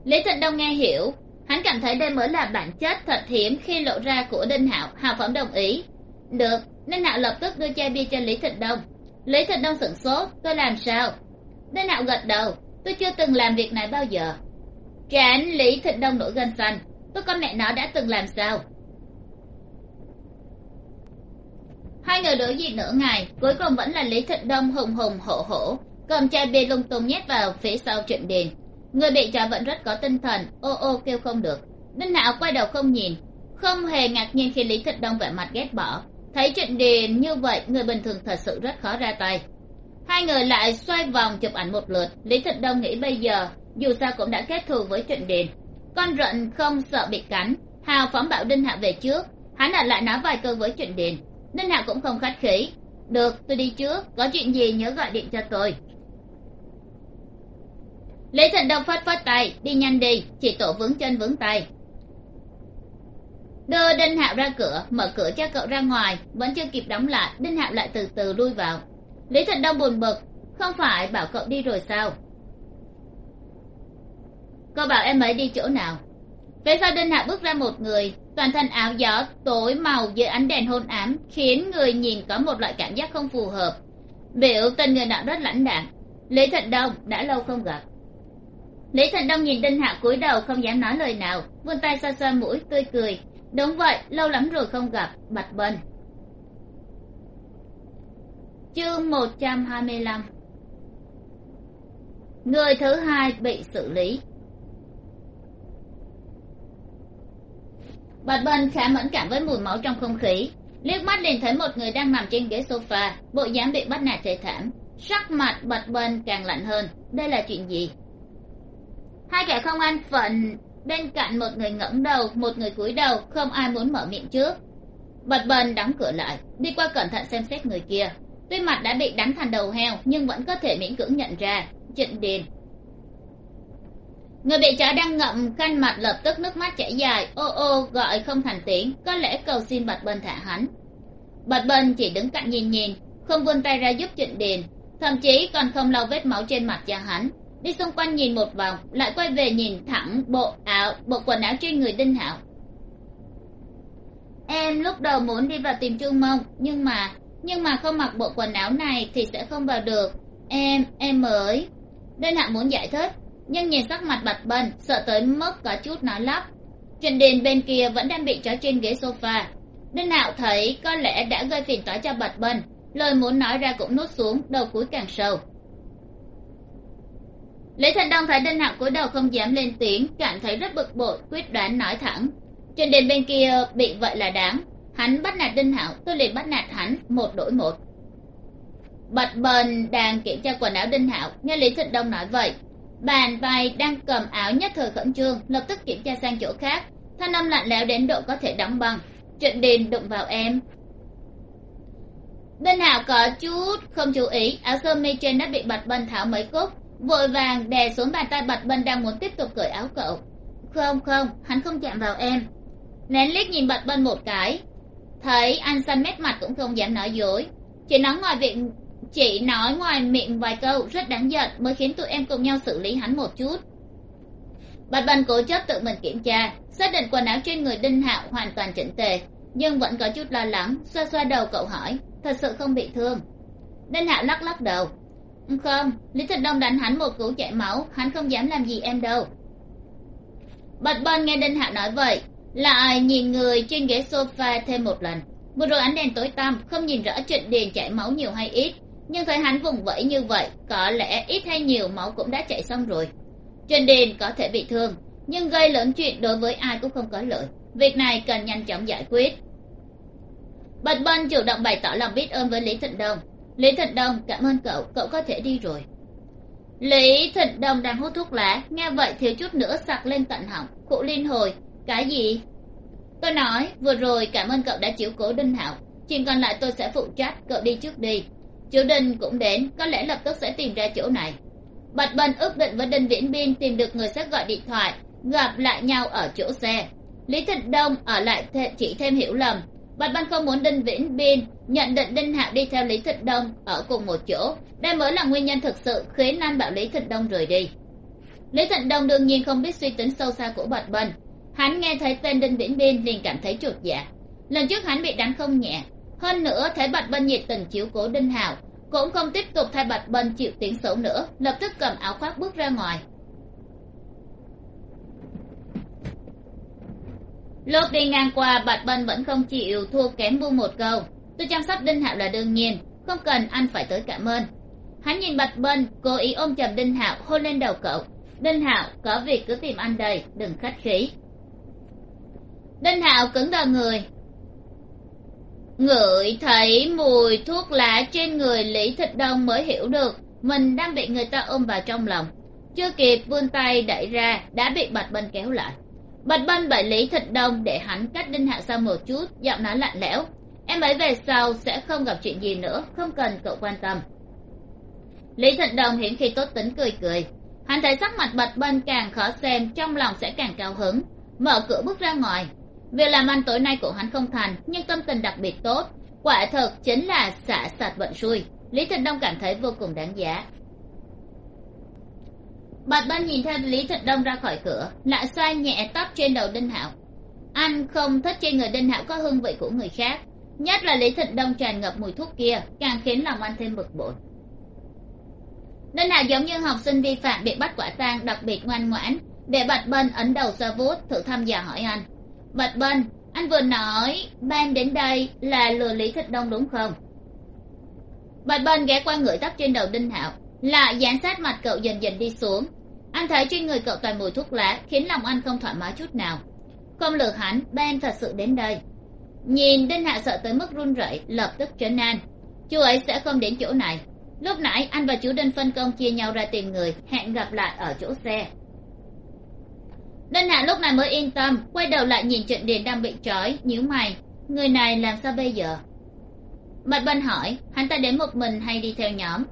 A: Lý thịnh đông nghe hiểu, hắn cảm thấy đây mới là bản chất thật hiếm khi lộ ra của đinh hạo, hào phóng đồng ý được nên hạo lập tức đưa chai bia cho lý thịnh đông. Lý thịnh đông sửng sốt, tôi làm sao? Nên hạo gật đầu, tôi chưa từng làm việc này bao giờ. Trán lý thịnh đông nổi gân xanh, tôi con mẹ nó đã từng làm sao? Hai người đối diện nửa ngày, cuối cùng vẫn là lý thịnh đông hùng hùng hổ hổ, cầm chai bia lung tung nhét vào phía sau trịnh điền người bị trò vẫn rất có tinh thần, ô ô, kêu không được. Đinh hạo quay đầu không nhìn, không hề ngạc nhiên khi lý thịnh đông vẻ mặt ghét bỏ thấy trận điền như vậy, người bình thường thật sự rất khó ra tay. Hai người lại xoay vòng chụp ảnh một lượt. Lý thịnh đông nghĩ bây giờ, dù sao cũng đã kết thù với trận điền con rận không sợ bị cắn. Hào phóng bảo đinh hạ về trước. Hắn lại nói vài câu với trận điền đinh hạ cũng không khách khí. Được, tôi đi trước. Có chuyện gì nhớ gọi điện cho tôi. Lý thịnh đông phất phất tay, đi nhanh đi. Chỉ tổ vướng chân vướng tay đưa đinh hạo ra cửa, mở cửa cho cậu ra ngoài, vẫn chưa kịp đóng lại, đinh hạo lại từ từ lui vào. Lý thịnh đông buồn bực, không phải, bảo cậu đi rồi sao? Cậu bảo em ấy đi chỗ nào? Phía sau đinh hạo bước ra một người, toàn thân áo gió tối màu dưới ánh đèn hôn ám, khiến người nhìn có một loại cảm giác không phù hợp. Biểu tình người nọ rất lãnh đạm. Lý thịnh đông đã lâu không gặp. Lý thịnh đông nhìn đinh hạo cúi đầu không dám nói lời nào, vươn tay xoa xoa mũi, tươi cười đúng vậy, lâu lắm rồi không gặp, bạch bân chương một trăm hai mươi lăm. Người thứ hai bị xử lý. Bạch bân khá mẫn cảm với mùi máu trong không khí. Liếc mắt liền thấy một người đang nằm trên ghế sofa, bộ dáng bị bắt nạt thê thảm. Sắc mặt bạch bân càng lạnh hơn. Đây là chuyện gì? Hai kẻ không an phận bên cạnh một người ngẩng đầu, một người cúi đầu, không ai muốn mở miệng trước. Bật bần đóng cửa lại, đi qua cẩn thận xem xét người kia. Tuy mặt đã bị đánh thành đầu heo, nhưng vẫn có thể miễn cưỡng nhận ra, trịnh điền. Người bị trả đang ngậm, khăn mặt lập tức nước mắt chảy dài. Ô ô, gọi không thành tiếng, có lẽ cầu xin bật bần thả hắn. Bật bần chỉ đứng cạnh nhìn nhìn, không vươn tay ra giúp trịnh điền. Thậm chí còn không lau vết máu trên mặt cho hắn đi xung quanh nhìn một vòng, lại quay về nhìn thẳng bộ áo, bộ quần áo trên người đinh hạo. Em lúc đầu muốn đi vào tìm trương mông, nhưng mà nhưng mà không mặc bộ quần áo này thì sẽ không vào được. Em em mới. Đinh hạo muốn giải thích, nhưng nhìn sắc mặt bạch bân sợ tới mức có chút nói lắp. Trịnh đền bên kia vẫn đang bị trói trên ghế sofa. Đinh hạo thấy có lẽ đã gây phiền toái cho bạch bân lời muốn nói ra cũng nuốt xuống, đầu cúi càng sâu lý thành đông thấy đinh hạo cúi đầu không dám lên tiếng, cảm thấy rất bực bội, quyết đoán nói thẳng. Trên đền bên kia bị vậy là đáng. Hắn bắt nạt đinh hạo tôi liền bắt nạt hắn, một đổi một. Bạch bần đang kiểm tra quần áo đinh hạo nghe lý thịnh đông nói vậy, bàn tay đang cầm áo nhất thời khẩn trương, lập tức kiểm tra sang chỗ khác. Thanh âm lạnh lẽo đến độ có thể đóng băng. Chuyện đền đụng vào em. Đinh hạo có chút không chú ý, áo sơ mi trên đã bị bạch bần tháo mấy cúc vội vàng đè xuống bàn tay bạch bân đang muốn tiếp tục cởi áo cậu. Không không, hắn không chạm vào em. Nén liếc nhìn bạch bân một cái. Thấy anh xanh mét mặt cũng không dám nói dối. Chỉ nói ngoài viện chỉ nói ngoài miệng vài câu rất đáng giận mới khiến tụi em cùng nhau xử lý hắn một chút. Bạch bân cố chấp tự mình kiểm tra, xác định quần áo trên người đinh hạo hoàn toàn chỉnh tề, nhưng vẫn có chút lo lắng, xoa xoa đầu cậu hỏi, thật sự không bị thương? Đinh hạo lắc lắc đầu không, lý thật đông đánh hắn một cú chảy máu, hắn không dám làm gì em đâu. Bạch bân nghe đinh Hạ nói vậy, lại nhìn người trên ghế sofa thêm một lần. Vừa rồi ánh đèn tối tăm, không nhìn rõ trịnh điền chảy máu nhiều hay ít, nhưng thấy hắn vùng vẫy như vậy, có lẽ ít hay nhiều máu cũng đã chảy xong rồi. Trịnh điền có thể bị thương, nhưng gây lớn chuyện đối với ai cũng không có lợi. Việc này cần nhanh chóng giải quyết. Bạch bân chủ động bày tỏ lòng biết ơn với lý thịnh đông lý thịnh đông, cảm ơn cậu cậu có thể đi rồi. Lý thịnh đông đang hút thuốc lá, nghe vậy thiếu chút nữa sặc lên tận họng. Cụ liên hồi, cái gì? Tôi nói, vừa rồi cảm ơn cậu đã chiếu cố đinh hạo. Chuyện còn lại tôi sẽ phụ trách, cậu đi trước đi. Chú đinh cũng đến, có lẽ lập tức sẽ tìm ra chỗ này. Bạch bân ước định với đinh viễn biên tìm được người sẽ gọi điện thoại, gặp lại nhau ở chỗ xe. Lý thịnh đông ở lại chỉ thêm hiểu lầm bạch bân không muốn đinh viễn biên nhận định đinh hạo đi theo lý thịnh đông ở cùng một chỗ. Đây mới là nguyên nhân thực sự khiến nam bảo lý thịnh đông rời đi. Lý thịnh đông đương nhiên không biết suy tính sâu xa của bạch bân hắn nghe thấy tên đinh viễn biên liền cảm thấy chuột dạ. Lần trước hắn bị đánh không nhẹ. Hơn nữa, thấy bạch bân nhiệt tình chiếu cố đinh hạo, cũng không tiếp tục thay bạch bân chịu tiếng xấu nữa, lập tức cầm áo khoác bước ra ngoài. Lúc đi ngang qua, bạch bân vẫn không chịu thua kém bu một câu. Tôi chăm sóc đinh hạo là đương nhiên, không cần anh phải tới cảm ơn. Hắn nhìn bạch bân, cố ý ôm chầm đinh hạo, hôn lên đầu cậu. Đinh hạo, có việc cứ tìm anh đây, đừng khách khí. Đinh hạo cứng đờ người. Ngửi thấy mùi thuốc lá trên người lý thịt đông mới hiểu được, mình đang bị người ta ôm vào trong lòng. Chưa kịp vươn tay đẩy ra, đã bị bạch bân kéo lại bạch bân bảy lý thật đông để hắn cách đinh hạ sao một chút, giọng nói lạnh lẽo. Em ấy về sau sẽ không gặp chuyện gì nữa, không cần cậu quan tâm. Lý Thận đông hiển khi tốt tính cười cười. Hắn thấy sắc mặt bạch bân càng khó xem, trong lòng sẽ càng cao hứng. Mở cửa bước ra ngoài. Việc làm ăn tối nay của hắn không thành, nhưng tâm tình đặc biệt tốt. Quả thực chính là xả sạt vận xui. Lý Thận đông cảm thấy vô cùng đáng giá bạch bân nhìn theo lý thịnh đông ra khỏi cửa, lại xoay nhẹ tóc trên đầu đinh hạo. Anh không thích trên người đinh hạo có hương vị của người khác, nhất là lý thịnh đông tràn ngập mùi thuốc kia, càng khiến lòng anh thêm bực bội. Đinh hạo giống như học sinh vi phạm bị bắt quả tang đặc biệt ngoan ngoãn, để bạch bân ấn đầu xoa vuốt thử thăm dò hỏi anh. Bạch bân, anh vừa nói ban đến đây là lừa lý thịt đông đúng không? Bạch bân ghé qua ngửi tóc trên đầu đinh hạo lại dán sát mặt cậu dần dần đi xuống. Anh thấy trên người cậu toàn mùi thuốc lá, khiến lòng anh không thoải mái chút nào. Không lừa hắn Ben thật sự đến đây. Nhìn đinh hạ sợ tới mức run rẩy, lập tức trấn an chú ấy sẽ không đến chỗ này. Lúc nãy, anh và chú đinh phân công chia nhau ra tìm người, hẹn gặp lại ở chỗ xe. Đinh hạ lúc này mới yên tâm, quay đầu lại nhìn trịnh điền đang bị trói, nhíu mày. Người này làm sao bây giờ? Mặt bân hỏi, hắn ta đến một mình hay đi theo nhóm?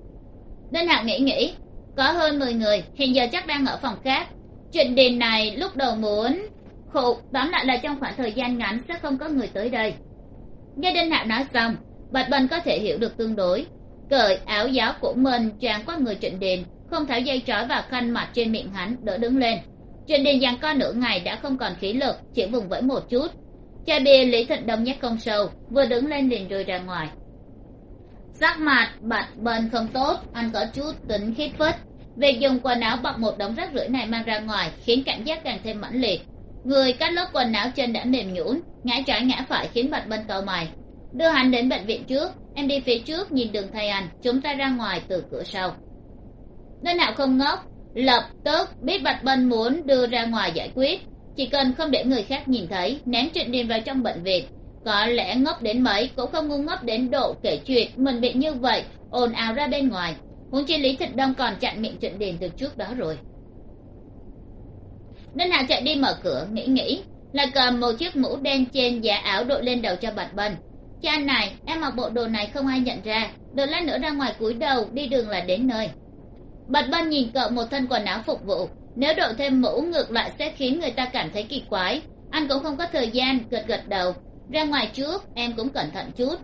A: Đinh hạ nghĩ nghĩ, có hơn mười người, hiện giờ chắc đang ở phòng khác. Chuyện đền này lúc đầu muốn khụ tóm lại là trong khoảng thời gian ngắn sẽ không có người tới đây. Nghe đinh hạc nói xong, bạch bân có thể hiểu được tương đối. Cởi áo giáo của mình tràn qua người trịnh đền, không tháo dây trói và khăn mặt trên miệng hắn, đỡ đứng lên. Trịnh đền giằng co nửa ngày đã không còn khí lực, chỉ vùng vẫy một chút. Chai bia lý thịnh đông nhét công sâu, vừa đứng lên liền rơi ra ngoài sắc mặt, bạch bên không tốt, anh có chút tính khít phất việc dùng quần áo bọc một đống rác rưởi này mang ra ngoài khiến cảm giác càng thêm mãnh liệt. Người cắt lớp quần áo chân đã mềm nhũn, ngã trái ngã phải khiến bạch bên cầu mày. Đưa hắn đến bệnh viện trước, em đi phía trước nhìn đường thay anh, chúng ta ra ngoài từ cửa sau. Nên nào không ngốc? Lập tức biết bạch bên muốn đưa ra ngoài giải quyết. Chỉ cần không để người khác nhìn thấy, ném trịnh điền vào trong bệnh viện có lẽ ngốc đến mấy cũng không ngu ngốc đến độ kể chuyện mình bị như vậy, ồn ào ra bên ngoài. Huống chi lý thịt đông còn chặn miệng chuyện đền từ trước đó rồi. Nên hà chạy đi mở cửa, nghĩ nghĩ, lại cầm một chiếc mũ đen trên giá áo đội lên đầu cho bạch bân. Cha này, em mặc bộ đồ này không ai nhận ra, đợi lát nữa ra ngoài cúi đầu, đi đường là đến nơi. Bạch bân nhìn cậu một thân quần áo phục vụ, nếu đội thêm mũ ngược lại sẽ khiến người ta cảm thấy kỳ quái. Anh cũng không có thời gian, gật gật đầu ra ngoài trước, em cũng cẩn thận chút.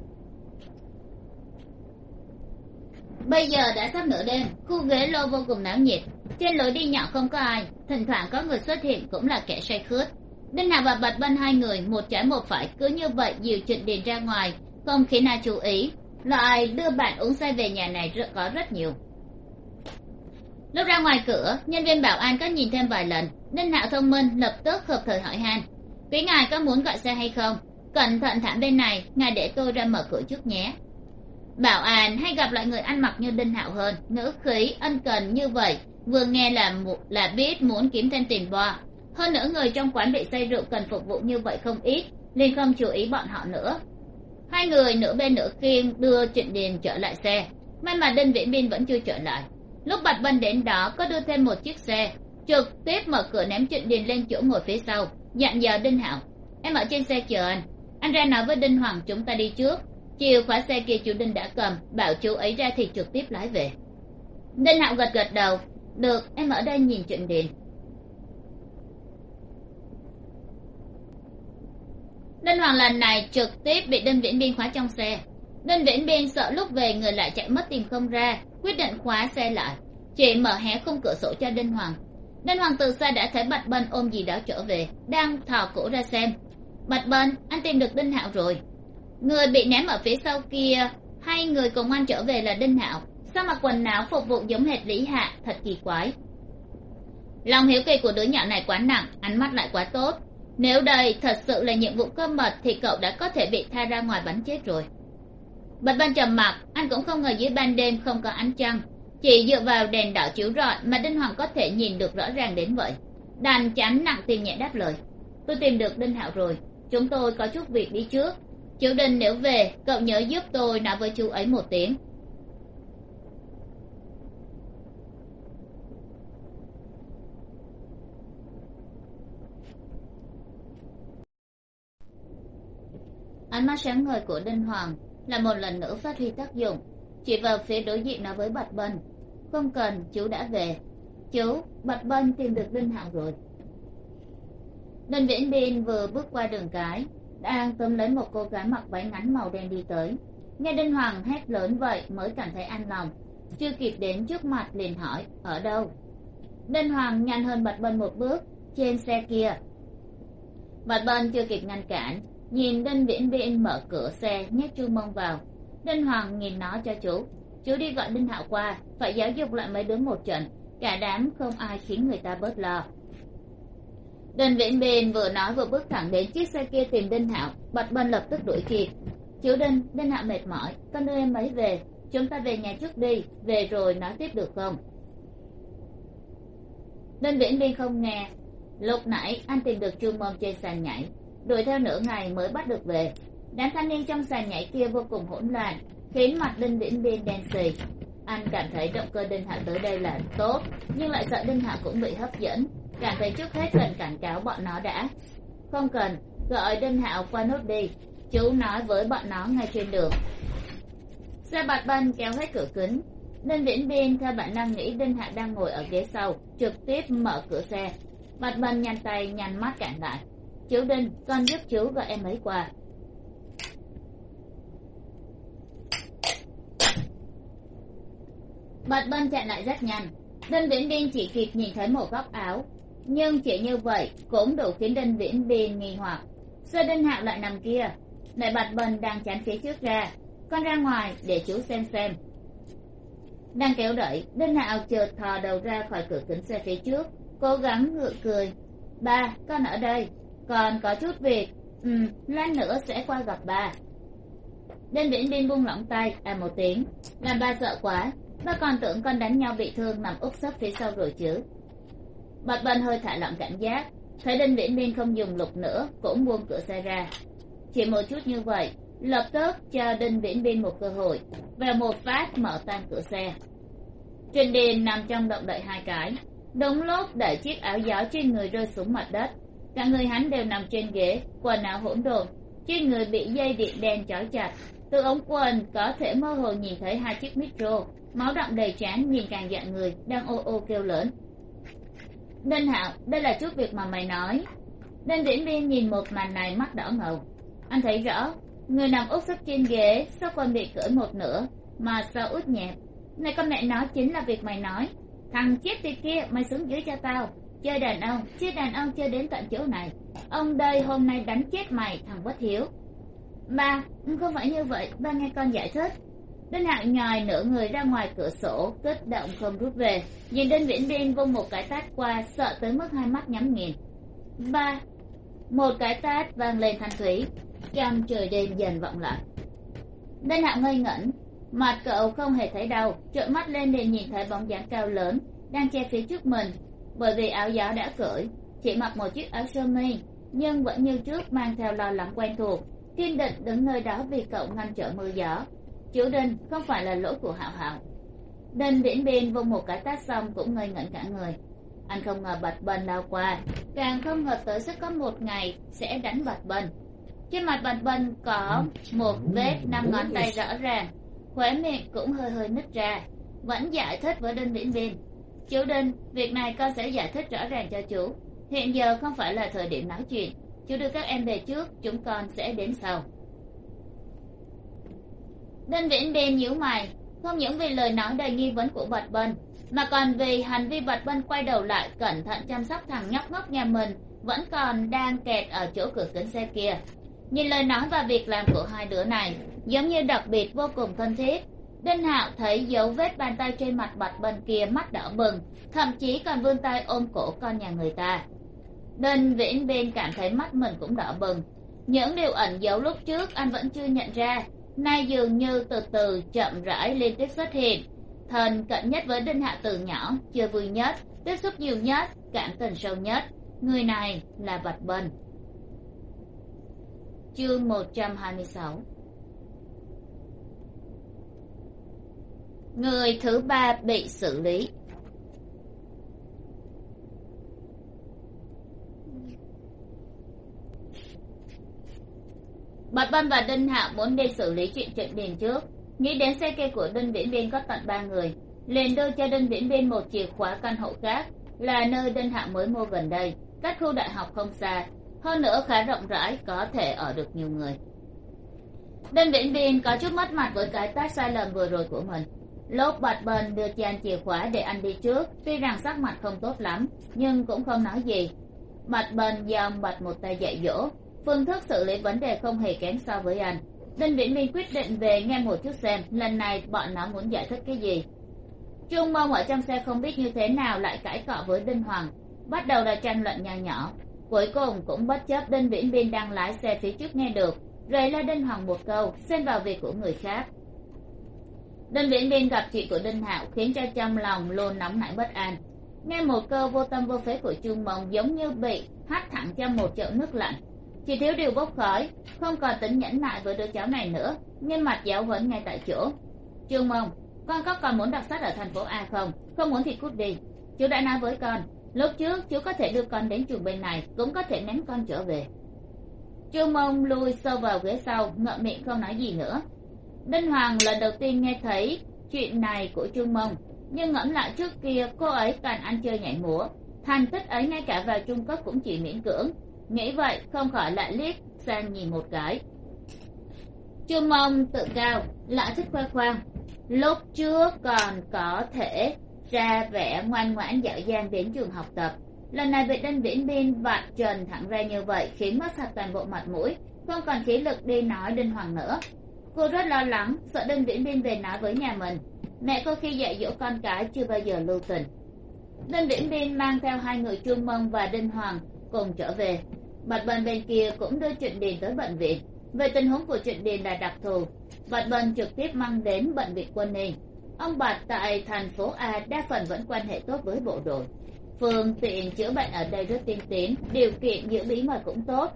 A: Bây giờ đã sắp nửa đêm, khu ghế lô vô cùng náo nhiệt. Trên lối đi nhỏ không có ai, thỉnh thoảng có người xuất hiện cũng là kẻ say khướt. Đinh hạo và bạch bân hai người, một trái một phải, cứ như vậy dìu trịnh điền ra ngoài, không khiến ai chú ý. Loại đưa bạn uống say về nhà này rất có rất nhiều. Lúc ra ngoài cửa, nhân viên bảo an có nhìn thêm vài lần đinh hạo thông minh lập tức hợp thời hỏi han. Quý ngài có muốn gọi xe hay không? Cẩn thận thảm bên này, ngài để tôi ra mở cửa trước nhé. Bảo an hay gặp lại người ăn mặc như đinh hạo hơn, ngữ khí ân cần như vậy, vừa nghe là là biết muốn kiếm thêm tiền bo hơn nữa người trong quán bị say rượu cần phục vụ như vậy không ít liền không chú ý bọn họ nữa. Hai người nửa bên nửa kia đưa trịnh điền trở lại xe, may mà đinh viễn biên vẫn chưa trở lại. Lúc bạch vân đến đó, có đưa thêm một chiếc xe, trực tiếp mở cửa ném trịnh điền lên chỗ ngồi phía sau, dặn dò đinh hạo, em ở trên xe chờ anh anh ra nói với đinh hoàng chúng ta đi trước. Chiều khóa xe kia chú đinh đã cầm, bảo chú ấy ra thì trực tiếp lái về. Đinh hạo gật gật đầu. Được, em ở đây nhìn chuyện điện đinh hoàng lần này trực tiếp bị đinh viễn biên khóa trong xe. Đinh viễn biên sợ lúc về người lại chạy mất tìm không ra, quyết định khóa xe lại. Chỉ mở hé khung cửa sổ cho đinh hoàng. Đinh hoàng từ xa đã thấy bạch bân ôm gì đó trở về, đang thò cổ ra xem bạch bân anh tìm được đinh hạo rồi. Người bị ném ở phía sau kia, hai người cùng anh trở về là đinh hạo. Sao mặc quần áo phục vụ giống hệt lý hạ? Thật kỳ quái. Lòng hiếu kỳ của đứa nhỏ này quá nặng, ánh mắt lại quá tốt. Nếu đây thật sự là nhiệm vụ cơ mật, thì cậu đã có thể bị tha ra ngoài bắn chết rồi. Bạch ban trầm mặc, anh cũng không ngờ dưới ban đêm không có ánh trăng. Chỉ dựa vào đèn đỏ chiếu rọi mà đinh hoàng có thể nhìn được rõ ràng đến vậy. Đàn chán nặng tìm nhẹ đáp lời. Tôi tìm được đinh hạo rồi chúng tôi có chút việc đi trước. Chú đình nếu về, cậu nhớ giúp tôi nói với chú ấy một tiếng. Ánh mắt sáng ngời của đinh hoàng là một lần nữa phát huy tác dụng. Chỉ vào phía đối diện nói với bạch bân, không cần, chú đã về. Chú, bạch bân tìm được đinh hạo rồi đinh viễn biên vừa bước qua đường cái, đang tóm lấy một cô gái mặc váy ngắn màu đen đi tới. Nghe đinh hoàng hét lớn vậy mới cảm thấy an lòng, chưa kịp đến trước mặt liền hỏi, ở đâu? Đinh hoàng nhanh hơn bạch bân một bước, trên xe kia. Bạch bân chưa kịp ngăn cản, nhìn đinh viễn biên mở cửa xe, nhét chu mông vào. Đinh hoàng nhìn nó cho chú chú đi gọi đinh hạo qua, phải giáo dục lại mấy đứa một trận, cả đám không ai khiến người ta bớt lo đinh viễn biên vừa nói vừa bước thẳng đến chiếc xe kia tìm đinh hạo. Bạch bân lập tức đuổi kịp. Chú đinh đinh hạo mệt mỏi. Con đưa em ấy về. Chúng ta về nhà trước đi. Về rồi nói tiếp được không? Đinh viễn biên không nghe. Lúc nãy, anh tìm được chu mông trên sàn nhảy. Đuổi theo nửa ngày mới bắt được về. Đám thanh niên trong sàn nhảy kia vô cùng hỗn loạn, khiến mặt đinh viễn biên đen xì. Anh cảm thấy động cơ đinh hạ tới đây là tốt, nhưng lại sợ đinh hạ cũng bị hấp dẫn cảm thấy trước hết cần cảnh cáo bọn nó đã. Không cần gọi đinh hạo qua nốt đi. Chú nói với bọn nó ngay trên đường. Xe bạch banh kéo hết cửa kính. Đinh viễn biên theo bản năng nghĩ đinh hạ đang ngồi ở ghế sau, trực tiếp mở cửa xe. Bạch banh nhanh tay nhanh mắt cản lại. Chú đinh, con giúp chú gọi em ấy qua. Bạch bân chạy lại rất nhanh. Đinh viễn biên chỉ kịp nhìn thấy một góc áo nhưng chỉ như vậy cũng đủ khiến đinh viễn biên nghi hoặc. Sơ đinh hạo lại nằm kia? Đại bạch bần đang chắn phía trước ra, con ra ngoài để chú xem xem. Đang kéo đẩy, đinh hạo chợt thò đầu ra khỏi cửa kính xe phía trước, cố gắng ngựa cười. Ba, con ở đây, còn có chút việc. Ừ lát nữa sẽ qua gặp ba. Đinh viễn biên buông lỏng tay à một tiếng. Làm ba sợ quá, ba còn tưởng con đánh nhau bị thương nằm úp sấp phía sau rồi chứ bạch bân hơi thả lỏng cảnh giác, thấy đinh viễn biên không dùng lục nữa, cũng buông cửa xe ra. Chỉ một chút như vậy, lập tức cho đinh viễn biên một cơ hội, và một phát mở tan cửa xe. Trên đền nằm trong động đậy hai cái. Đúng lúc đẩy chiếc áo gió trên người rơi xuống mặt đất, cả người hắn đều nằm trên ghế, quần áo hỗn độn, trên người bị dây điện đen trói chặt. Từ ống quần có thể mơ hồ nhìn thấy hai chiếc micro, máu đọng đầy trán nhìn càng dạng người, đang ô ô kêu lớn đinh hạo, đây là chút việc mà mày nói. Đinh viễn biên nhìn một màn này mắt đỏ ngầu. Anh thấy rõ, người nằm úp sấp trên ghế sau quần bị cưỡi một nửa, mà sao út nhẹp. Này con mẹ nó, chính là việc mày nói. Thằng chết tiệt kia, mày xuống dưới cho tao. Chơi đàn ông, chết đàn ông chơi đến tận chỗ này. Ông đây hôm nay đánh chết mày, thằng bất hiếu. Ba, không phải như vậy, ba nghe con giải thích đinh hạng nhòi nửa người ra ngoài cửa sổ, kích động không rút về. Nhìn đinh viễn biên vung một cái tát qua, sợ tới mức hai mắt nhắm nghiền. Ba, một cái tát vang lên thanh thúy trong trời đêm dần vọng lại. Đinh hạng ngây ngẩn, mặt cậu không hề thấy đau, trợn mắt lên liền nhìn thấy bóng dáng cao lớn, đang che phía trước mình. Bởi vì áo gió đã cởi, chỉ mặc một chiếc áo sơ mi, nhưng vẫn như trước mang theo lo lắng quen thuộc. Kiên định đứng nơi đó vì cậu ngăn trở mưa gió chủ đinh không phải là lỗi của hạo hạo đinh viễn biên vung một cái tát xong cũng ngây ngẩn cả người. Anh không ngờ bạch bân lao qua càng không ngờ tới sẽ có một ngày sẽ đánh bạch bân. Trên mặt bạch bân có một vết năm ngón tay rõ ràng khóe miệng cũng hơi hơi nứt ra. Vẫn giải thích với đinh viễn biên chú đinh việc này con sẽ giải thích rõ ràng cho chú. Hiện giờ không phải là thời điểm nói chuyện. Chú đưa các em về trước chúng con sẽ đến sau đinh viễn biên nhíu mày, không những vì lời nói đầy nghi vấn của bạch bân, mà còn vì hành vi bạch bân quay đầu lại cẩn thận chăm sóc thằng nhóc ngốc nhà mình, vẫn còn đang kẹt ở chỗ cửa kính xe kia. Nhìn lời nói và việc làm của hai đứa này, giống như đặc biệt vô cùng thân thiết. Đinh hạo thấy dấu vết bàn tay trên mặt bạch bân kia mắt đỏ bừng, thậm chí còn vươn tay ôm cổ con nhà người ta. Đinh viễn bên cảm thấy mắt mình cũng đỏ bừng. Những điều ẩn giấu lúc trước anh vẫn chưa nhận ra nay dường như từ từ chậm rãi liên tiếp xuất hiện. Thần cận nhất với đinh hạ từ nhỏ, chưa vui nhất, tiếp xúc nhiều nhất, cảm tình sâu nhất. Người này là bạch bân. Chương một trăm hai mươi sáu. Người thứ ba bị xử lý. Bạch bân và đinh hạo muốn đi xử lý chuyện chuyện điền trước. Nghĩ đến xe kia của đinh viễn biên có tận ba người, liền đưa cho đinh viễn biên một chìa khóa căn hộ khác, là nơi đinh hạo mới mua gần đây, cách khu đại học không xa. Hơn nữa khá rộng rãi, có thể ở được nhiều người. Đinh viễn biên có chút mất mặt với cái tác sai lầm vừa rồi của mình. Lúc bạch bần đưa cho anh chìa khóa để anh đi trước, tuy rằng sắc mặt không tốt lắm, nhưng cũng không nói gì. Bạch bần dòm bạch một tay dạy dỗ phương thức xử lý vấn đề không hề kém so với anh. Đinh viễn minh quyết định về nghe một chút xem, lần này bọn nó muốn giải thích cái gì. Trung mông ở trong xe không biết như thế nào lại cãi cọ với đinh hoàng. Bắt đầu là tranh luận nho nhỏ. Cuối cùng cũng bất chấp đinh viễn biên đang lái xe phía trước nghe được, rời la đinh hoàng một câu, xen vào việc của người khác. Đinh viễn biên gặp chị của đinh hạo khiến cho trong lòng luôn nóng nảy bất an. Nghe một câu vô tâm vô phế của trung mông giống như bị hắt thẳng cho một chậu nước lạnh chỉ thiếu điều bốc khói không còn tính nhẫn nại với đứa cháu này nữa, nhưng mặt giáo huấn ngay tại chỗ. Trương mông, con có còn muốn đọc sách ở thành phố a không? Không muốn thì cút đi. Chú đã nói với con, lúc trước chú có thể đưa con đến trường bên này, cũng có thể ném con trở về. Trương mông lui sâu vào ghế sau, ngậm miệng không nói gì nữa. Đinh hoàng lần đầu tiên nghe thấy chuyện này của trương mông, nhưng ngẫm lại trước kia cô ấy toàn ăn chơi nhảy múa. Thành tích ấy ngay cả vào trung cấp cũng chỉ miễn cưỡng nghĩ vậy, không khỏi lại liếc sang nhìn một cái. Trương mông tự cao lại thích khoe khoang. Lúc trước còn có thể ra vẻ ngoan ngoãn dạo dang đến trường học tập. Lần này bị đinh viễn biên vạch trần thẳng ra như vậy khiến mất sạch toàn bộ mặt mũi, không còn khí lực đi nói đinh hoàng nữa. Cô rất lo lắng, sợ đinh viễn biên về nói với nhà mình. Mẹ cô khi dạy dỗ con cái chưa bao giờ lưu tình. Đinh viễn biên mang theo hai người trung mông và đinh hoàng cùng trở về bạch bần bên kia cũng đưa chuyện điền tới bệnh viện về tình huống của chuyện điền là đặc thù bạch bần trực tiếp mang đến bệnh viện quân y ông bạch tại thành phố a đa phần vẫn quan hệ tốt với bộ đội. Phương tiện chữa bệnh ở đây rất tiên tiến, điều kiện giữ bí mật cũng tốt.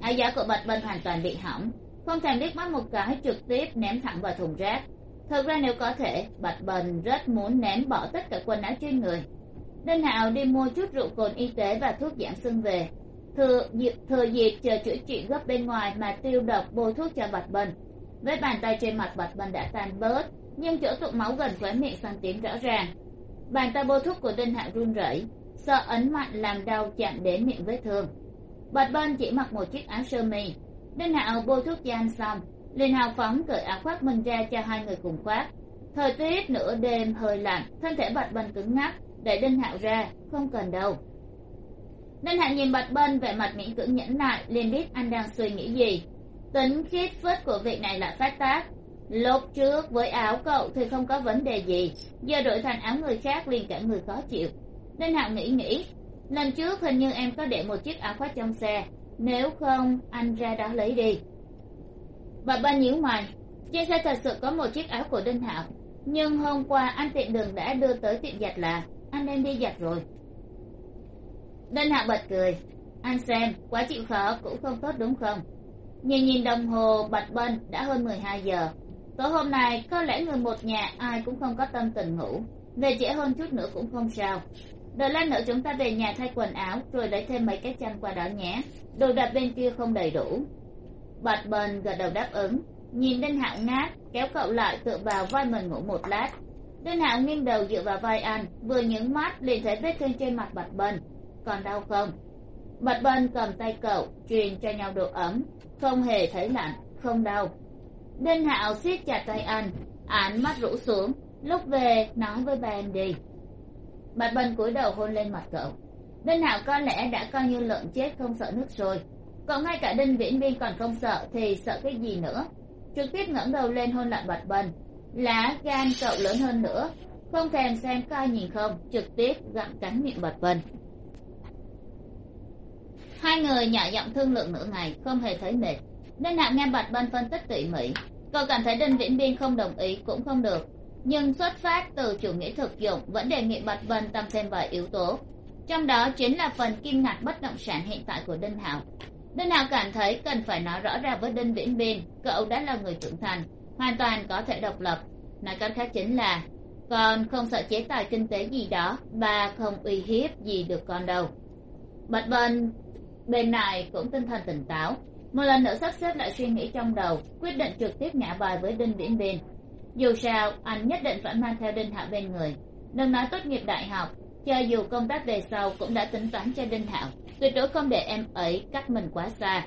A: Áo giá của bạch bần hoàn toàn bị hỏng, không thèm liếc mắt một cái trực tiếp ném thẳng vào thùng rác. Thực ra nếu có thể bạch bần rất muốn ném bỏ tất cả quần áo trên người. Đinh hạo đi mua chút rượu cồn y tế và thuốc giảm sưng về thừa dịp thừa dịp chờ chữa trị gấp bên ngoài mà tiêu độc bôi thuốc cho bạch bần với bàn tay trên mặt bạch bần đã tan bớt, nhưng chỗ tụ máu gần khóe miệng sang tím rõ ràng. Bàn tay bôi thuốc của đinh hạo run rẩy sợ ấn mạnh làm đau chạm đến miệng vết thương. Bạch bần chỉ mặc một chiếc áo sơ mi. Đinh hạo bôi thuốc cho anh xong, liền hào phóng cởi áo khoác mình ra cho hai người cùng khoác. Thời tiết nửa đêm hơi lạnh, thân thể bạch bần cứng ngắc, để đinh hạo ra, không cần đâu nên hạ nhìn bạch bân vẻ mặt miễn cưỡng nhẫn nại, liền biết anh đang suy nghĩ gì. Tính khiết phất của vị này là phát tác. Lúc trước với áo cậu thì không có vấn đề gì. Giờ đổi thành áo người khác liền cả người khó chịu. Nên hạ nghĩ nghĩ. Lần trước hình như em có để một chiếc áo khoác trong xe. Nếu không, anh ra đó lấy đi. Và ba nhíu mày. Trên xe thật sự có một chiếc áo của đinh hạo. Nhưng hôm qua anh tiện đường đã đưa tới tiệm giặt là anh đem đi giặt rồi đinh hạ bật cười. Anh xem quá chịu khó cũng không tốt đúng không? Nhìn nhìn đồng hồ bạch bân đã hơn mười hai giờ. Tối hôm nay, có lẽ người một nhà ai cũng không có tâm tình ngủ. Về trễ hơn chút nữa cũng không sao. Đợi lát nữa chúng ta về nhà thay quần áo, rồi lấy thêm mấy cái chăn qua đó nhé. Đồ đạc bên kia không đầy đủ. Bạch bần gật đầu đáp ứng. Nhìn đinh hạo ngáp, kéo cậu lại tựa vào vai mình ngủ một lát. Đinh hạo nghiêng đầu dựa vào vai anh, vừa nhướng mắt liền thấy vết thương trên mặt bạch bần còn đau không? Bạch bân cầm tay cậu truyền cho nhau độ ấm. Không hề thấy lạnh không đau. Đinh hạo siết chặt tay anh ánh mắt rũ xuống. Lúc về nói với ba em đi. Bạch bân cúi đầu hôn lên mặt cậu. Đinh hạo có lẽ đã coi như lợn chết không sợ nước sôi. Cậu ngay cả đinh viễn biên còn không sợ thì sợ cái gì nữa? Trực tiếp ngẩng đầu lên hôn lại bạch bân, lá gan cậu lớn hơn nữa. Không thèm xem coi nhìn không trực tiếp gặm cắn miệng bạch bân hai người nhỏ giọng thương lượng nửa ngày, không hề thấy mệt. Nên hạo nghe bạch bân phân tích tỉ mỉ cậu cảm thấy đinh viễn biên không đồng ý cũng không được. Nhưng xuất phát từ chủ nghĩa thực dụng, vẫn đề nghị bạch bân tăng thêm vài yếu tố. Trong đó chính là phần kim ngạch bất động sản hiện tại của đinh hạo. Đinh hạo cảm thấy cần phải nói rõ ràng với đinh viễn biên, cậu đã là người trưởng thành, hoàn toàn có thể độc lập. Nói cách khác chính là còn không sợ chế tài kinh tế gì đó, bà không uy hiếp gì được con đâu. Bạch bân bên này cũng tinh thần tỉnh táo. Một lần nữa sắp xếp lại suy nghĩ trong đầu, quyết định trực tiếp ngã bài với đinh viễn biên dù sao, anh nhất định phải mang theo đinh hạo bên người. Đừng nói tốt nghiệp đại học, cho dù công tác về sau cũng đã tính toán cho đinh hạo. Tuyệt đối không để em ấy cách mình quá xa.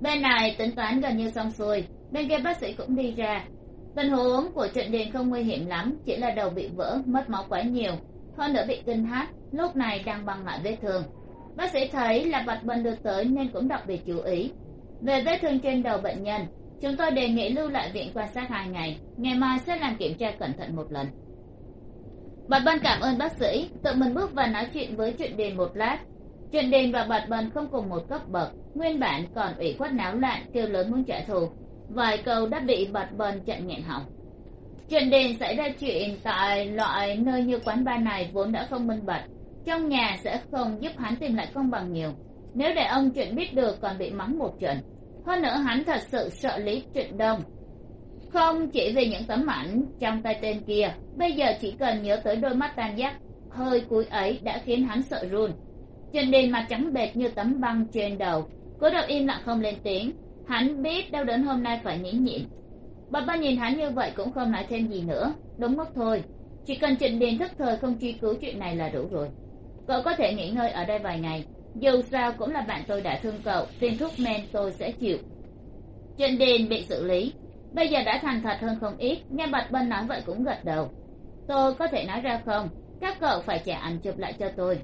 A: Bên này tính toán gần như xong xuôi. Bên kia bác sĩ cũng đi ra. Tình huống của trận điền không nguy hiểm lắm, chỉ là đầu bị vỡ, mất máu quá nhiều. Hơn nữa bị kinh hát lúc này đang băng lại vết thương bác sĩ thấy là bạch bần được tới nên cũng đặc biệt chú ý. Về vết thương trên đầu bệnh nhân, chúng tôi đề nghị lưu lại viện quan sát hai ngày. Ngày mai sẽ làm kiểm tra cẩn thận một lần. Bạch bân cảm ơn bác sĩ, tự mình bước vào nói chuyện với chuyện đền một lát. Chuyện đền và bạch bân không cùng một cấp bậc, nguyên bản còn ủy khuất náo loạn, kêu lớn muốn trả thù. Vài câu đã bị bạch bân chặn nghẹn họng. Chuyện đền xảy ra chuyện tại loại nơi như quán bar này vốn đã không minh bạch trong nhà sẽ không giúp hắn tìm lại công bằng nhiều. Nếu để ông chuyện biết được còn bị mắng một trận. Hơn nữa hắn thật sự sợ lý trịnh đông. Không chỉ vì những tấm ảnh trong tay tên kia, bây giờ chỉ cần nhớ tới đôi mắt tan giác, hơi cúi ấy đã khiến hắn sợ run. Trần điền mặt trắng bệt như tấm băng trên đầu, cố đầu im lặng không lên tiếng. Hắn biết đau đớn hôm nay phải nhẫn nhịn. Bà ba nhìn hắn như vậy cũng không nói thêm gì nữa, đúng mức thôi. Chỉ cần trịnh điền thức thời không truy cứu chuyện này là đủ rồi cậu có thể nghỉ ngơi ở đây vài ngày. Dù sao cũng là bạn tôi đã thương cậu tiền thuốc men tôi sẽ chịu. Chuyện đền bị xử lý. Bây giờ đã thành thật hơn không ít nghe bạch bân nói vậy cũng gật đầu. Tôi có thể nói ra không? Các cậu phải trả ảnh chụp lại cho tôi.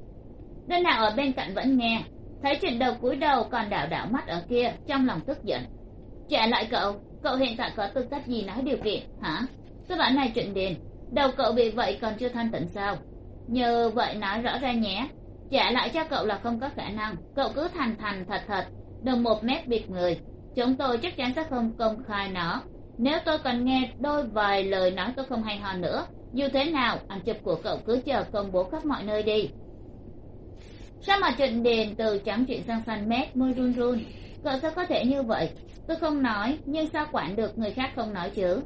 A: Đơn nào ở bên cạnh vẫn nghe. Thấy chuyện đầu cúi đầu còn đảo đảo mắt ở kia trong lòng tức giận. Trả lại cậu cậu hiện tại có tư cách gì nói điều kiện hả? Tôi bảo này chuyện đền, đầu cậu bị vậy còn chưa thanh tịnh sao? Như vậy nói rõ ra nhé. Trả lại cho cậu là không có khả năng. Cậu cứ thành thành thật thật, đừng một mép bịt người. Chúng tôi chắc chắn sẽ không công khai nó. Nếu tôi còn nghe đôi vài lời nói tôi không hay ho nữa, dù thế nào ảnh chụp của cậu cứ chờ công bố khắp mọi nơi đi. Sao mà trịnh điền từ trắng chuyện sang xanh mét, môi run run? Cậu sao có thể như vậy? Tôi không nói, nhưng sao quản được người khác không nói chứ?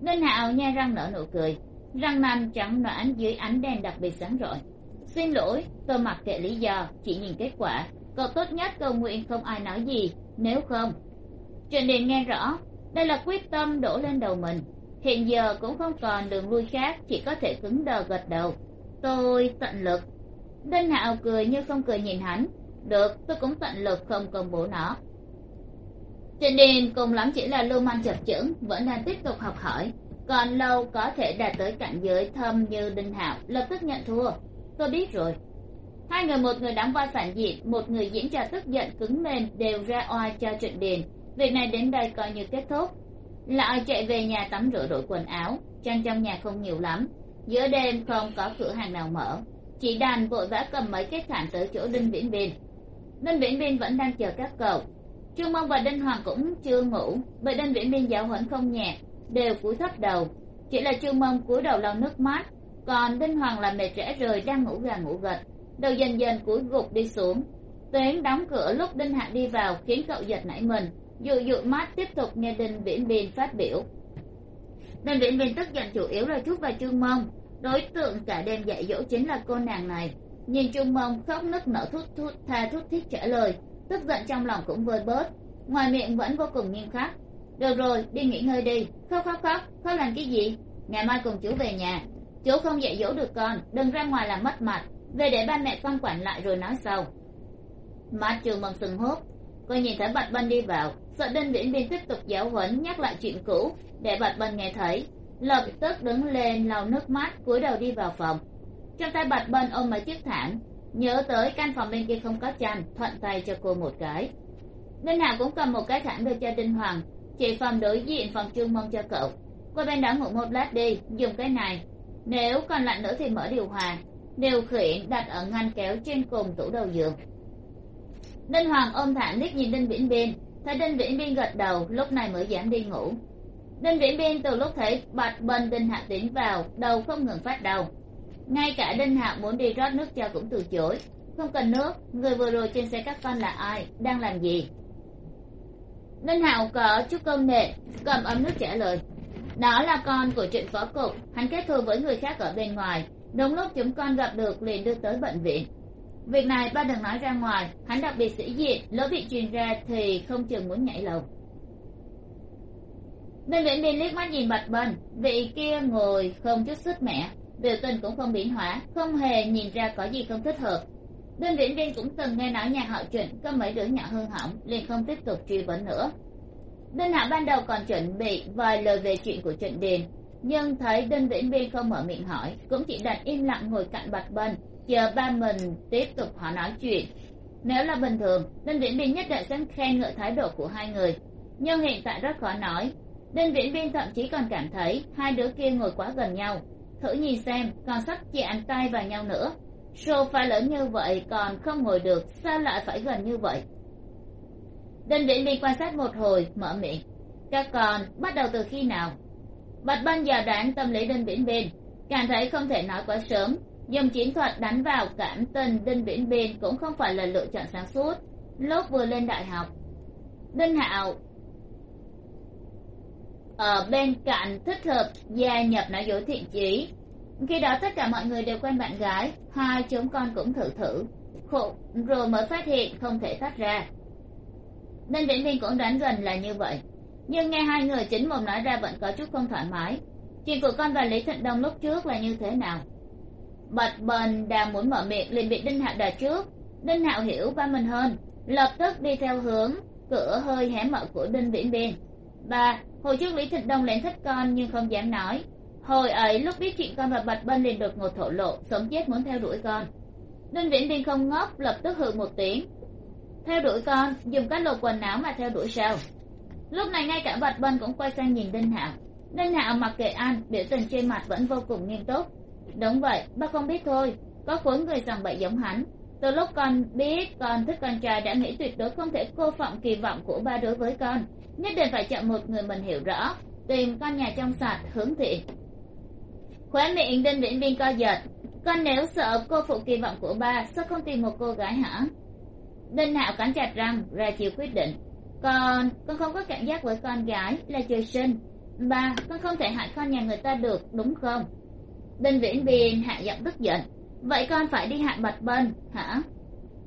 A: Ninh hạo nha răng nở nụ cười răng nanh trắng noãn dưới ánh đèn đặc biệt sáng rọi. Xin lỗi, tôi mặc kệ lý do, chỉ nhìn kết quả. Cậu tốt nhất cầu nguyện không ai nói gì, nếu không. Trần điền nghe rõ, đây là quyết tâm đổ lên đầu mình. Hiện giờ cũng không còn đường lui khác, chỉ có thể cứng đờ gật đầu. Tôi tận lực. Đinh hạo cười như không cười nhìn hắn. Được, tôi cũng tận lực không công bố nó. Trần điền cùng lắm chỉ là lưu manh chập chững, vẫn đang tiếp tục học hỏi còn lâu có thể đạt tới cảnh giới thâm như đinh hạo, lập tức nhận thua. Tôi biết rồi. Hai người, một người đóng vai phản diện, một người diễn trò tức giận, cứng mềm, đều ra oai cho trịnh điền việc này đến đây coi như kết thúc. Lại chạy về nhà tắm rửa đổi quần áo tranh trong nhà không nhiều lắm. Giữa đêm không có cửa hàng nào mở. Chỉ đàn vội vã cầm mấy cái thảm tới chỗ đinh viễn biên đinh viễn biên vẫn đang chờ các cậu. Trương mông và đinh hoàng cũng chưa ngủ, bởi đinh viễn biên giáo huấn không nhẹ đều cúi thấp đầu. Chỉ là trương mông cúi đầu lau nước mắt, còn đinh hoàng là mệt rẽ rời đang ngủ gà ngủ gật, đầu dần dần cúi gục đi xuống. Tiếng đóng cửa lúc đinh hạ đi vào khiến cậu giật nảy mình, dụ dụ mắt tiếp tục nghe đinh viễn biên phát biểu. Đinh viễn biên tức giận chủ yếu là chút và trương mông. Đối tượng cả đêm dạy dỗ chính là cô nàng này. Nhìn trương mông khóc nức nở thút thút, tha thút thít trả lời, tức giận trong lòng cũng vơi bớt. Ngoài miệng vẫn vô cùng nghiêm khắc được rồi, đi nghỉ ngơi đi. Khóc khóc khóc khóc làm cái gì? Ngày mai cùng chú về nhà. Chú không dạy dỗ được con, đừng ra ngoài làm mất mặt. Về để ba mẹ con quản lại rồi nói sau. Má trường bằng sừng hốt. Cô nhìn thấy bạch bân đi vào, sợ đinh viễn biên tiếp tục giáo huấn, nhắc lại chuyện cũ. Để bạch bân nghe thấy, lập tức đứng lên, lau nước mắt, cúi đầu đi vào phòng. Trong tay bạch bân ôm mấy chiếc thảm. Nhớ tới căn phòng bên kia không có chăn, thuận tay cho cô một cái. Đinh hạo cũng cầm một cái thảm đưa cho đinh hoàng chị phòng đối diện phòng trương mong cho cậu. Qua bên đó ngủ một lát đi, dùng cái này. Nếu còn lạnh nữa thì mở điều hòa. Điều khiển đặt ở ngăn kéo trên cùng tủ đầu giường. Đinh hoàng ôm thảm liếc nhìn đinh viễn biên. Thấy đinh viễn biên gật đầu, lúc này mới dám đi ngủ. Đinh viễn biên từ lúc thấy bạch bần đinh hạ tiến vào, đầu không ngừng phát đầu ngay cả đinh hạ muốn đi rót nước cho cũng từ chối. Không cần nước, người vừa rồi trên xe các con là ai, đang làm gì? Đinh hạo có chút công nghệ cầm ấm nước trả lời. Đó là con của trịnh phó cục. Hắn kết thù với người khác ở bên ngoài. Đúng lúc chúng con gặp được liền đưa tới bệnh viện. Việc này ba đừng nói ra ngoài. Hắn đặc biệt sĩ diện lỡ bị truyền ra thì không chừng muốn nhảy lầu. Đinh viễn biên liếc mắt nhìn bạch bần. Vị kia ngồi không chút sức mẻ. Biểu tình cũng không biến hóa, không hề nhìn ra có gì không thích hợp đinh viễn Viên cũng từng nghe nói nhà họ trịnh có mấy đứa nhỏ hư hỏng, liền không tiếp tục truy vấn nữa. Đinh hạ ban đầu còn chuẩn bị vài lời về chuyện của trịnh điền, nhưng thấy đinh viễn Viên không mở miệng hỏi, cũng chỉ đặt im lặng ngồi cạnh bạch bân chờ ba mình tiếp tục họ nói chuyện. Nếu là bình thường, đinh viễn Viên nhất định sẽ khen ngợi thái độ của hai người. Nhưng hiện tại rất khó nói. Đinh viễn Viên thậm chí còn cảm thấy hai đứa kia ngồi quá gần nhau. Thử nhìn xem, còn sắp chạm tay vào nhau nữa sofa lớn như vậy, còn không ngồi được, sao lại phải gần như vậy? Đinh viễn biên quan sát một hồi, mở miệng. Các con, bắt đầu từ khi nào? Bạch băng giờ đoán tâm lý đinh viễn biên cảm thấy không thể nói quá sớm, dùng chiến thuật đánh vào cảm tình đinh viễn biên cũng không phải là lựa chọn sáng suốt. Lúc vừa lên đại học, đinh hạo ở bên cạnh thích hợp gia nhập nói dối thiện chí khi đó tất cả mọi người đều quen bạn gái, hai chúng con cũng thử thử. Khổ, rồi mới phát hiện không thể tách ra. Nên viễn biên cũng đoán gần là như vậy. Nhưng nghe hai người chính mồm nói ra vẫn có chút không thoải mái. Chuyện của con và lý thịnh đông lúc trước là như thế nào? Bạch bần đang muốn mở miệng liền bị đinh hạo đà trước. Đinh hạo hiểu ba mình hơn, lập tức đi theo hướng cửa hơi hé mở của đinh viễn biên ba hồi trước lý thịnh đông lén thích con nhưng không dám nói hồi ấy, lúc biết chuyện con và bạch bân liền đột ngột thổ lộ, sống chết muốn theo đuổi con. Đinh viễn biên không ngốc lập tức hừ một tiếng. Theo đuổi con, dùng cách lột quần áo mà theo đuổi sao? Lúc này ngay cả bạch bân cũng quay sang nhìn đinh hạo. Đinh hạo mặc kệ anh, biểu tình trên mặt vẫn vô cùng nghiêm túc. Đúng vậy ba không biết thôi, có khối người rằng bậy giống hắn. Từ lúc con biết con thích con trai đã nghĩ tuyệt đối không thể cô phạm kỳ vọng của ba đối với con, nhất định phải chọn một người mình hiểu rõ, tìm con nhà trong sạch, hướng thiện khóe miệng đinh viễn biên co giật. Con nếu sợ cô phụ kỳ vọng của ba, sao không tìm một cô gái hả? Đinh hạo cắn chặt răng, ra chiều quyết định. Còn con không có cảm giác với con gái là trời sinh. Ba, con không thể hại con nhà người ta được, đúng không? Đinh viễn biên hạ giọng tức giận. Vậy con phải đi hại bạch bân hả?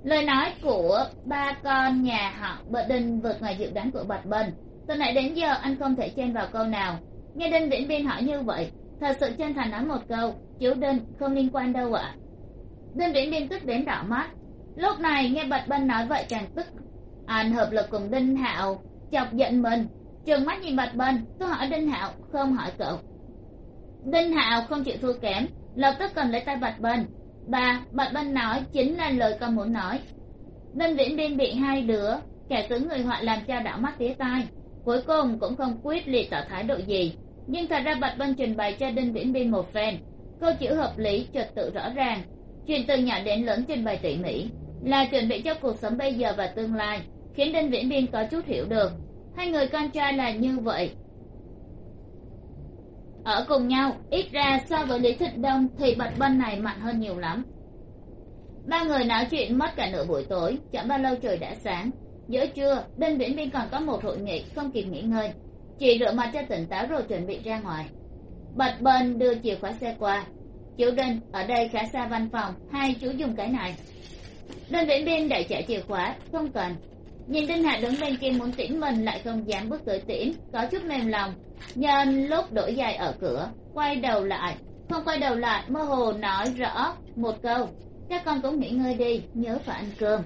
A: Lời nói của ba con nhà họ bợ đinh vượt ngoài dự đoán của bạch bân từ nãy đến giờ anh không thể chen vào câu nào. Nghe đinh viễn biên hỏi như vậy thật sự chân thành nói một câu chiếu đinh, không liên quan đâu ạ. Đinh viễn biên tức đến đỏ mắt. Lúc này nghe bạch bân nói vậy càng tức anh hợp lực cùng đinh hạo chọc giận mình. Trừng mắt nhìn bạch bân tôi hỏi đinh hạo, không hỏi cậu. Đinh hạo không chịu thua kém, lập tức cầm lấy tay bạch bân bà, bạch bân nói chính là lời con muốn nói. Đinh viễn biên bị hai đứa kẻ xứ người họa làm cho đảo mắt tía tai. Cuối cùng cũng không quyết liệt tỏ thái độ gì nhưng thật ra bạch bân trình bày cho đinh viễn biên một phen. Câu chữ hợp lý, trật tự rõ ràng. Chuyện từ nhỏ đến lớn trình bày tỉ mỉ, là chuẩn bị cho cuộc sống bây giờ và tương lai, khiến đinh viễn biên có chút hiểu được. Hai người con trai là như vậy. Ở cùng nhau, ít ra so với lý thịnh đông thì bạch bân này mạnh hơn nhiều lắm. Ba người nói chuyện mất cả nửa buổi tối, chẳng bao lâu trời đã sáng. Giữa trưa, đinh viễn biên còn có một hội nghị không kịp nghỉ ngơi chị rửa mặt cho tỉnh táo rồi chuẩn bị ra ngoài. Bạch bên đưa chìa khóa xe qua. Chú đinh, ở đây khá xa văn phòng, hai chú dùng cái này. Đinh viễn biên đẩy trả chìa khóa, không cần. Nhìn đinh hạ đứng bên kia muốn tỉnh mình lại không dám bước tới tỉnh có chút mềm lòng. Nhân lúc đổi dài ở cửa, quay đầu lại. Không quay đầu lại, mơ hồ nói rõ một câu. Các con cũng nghỉ ngơi đi, nhớ phải ăn cơm.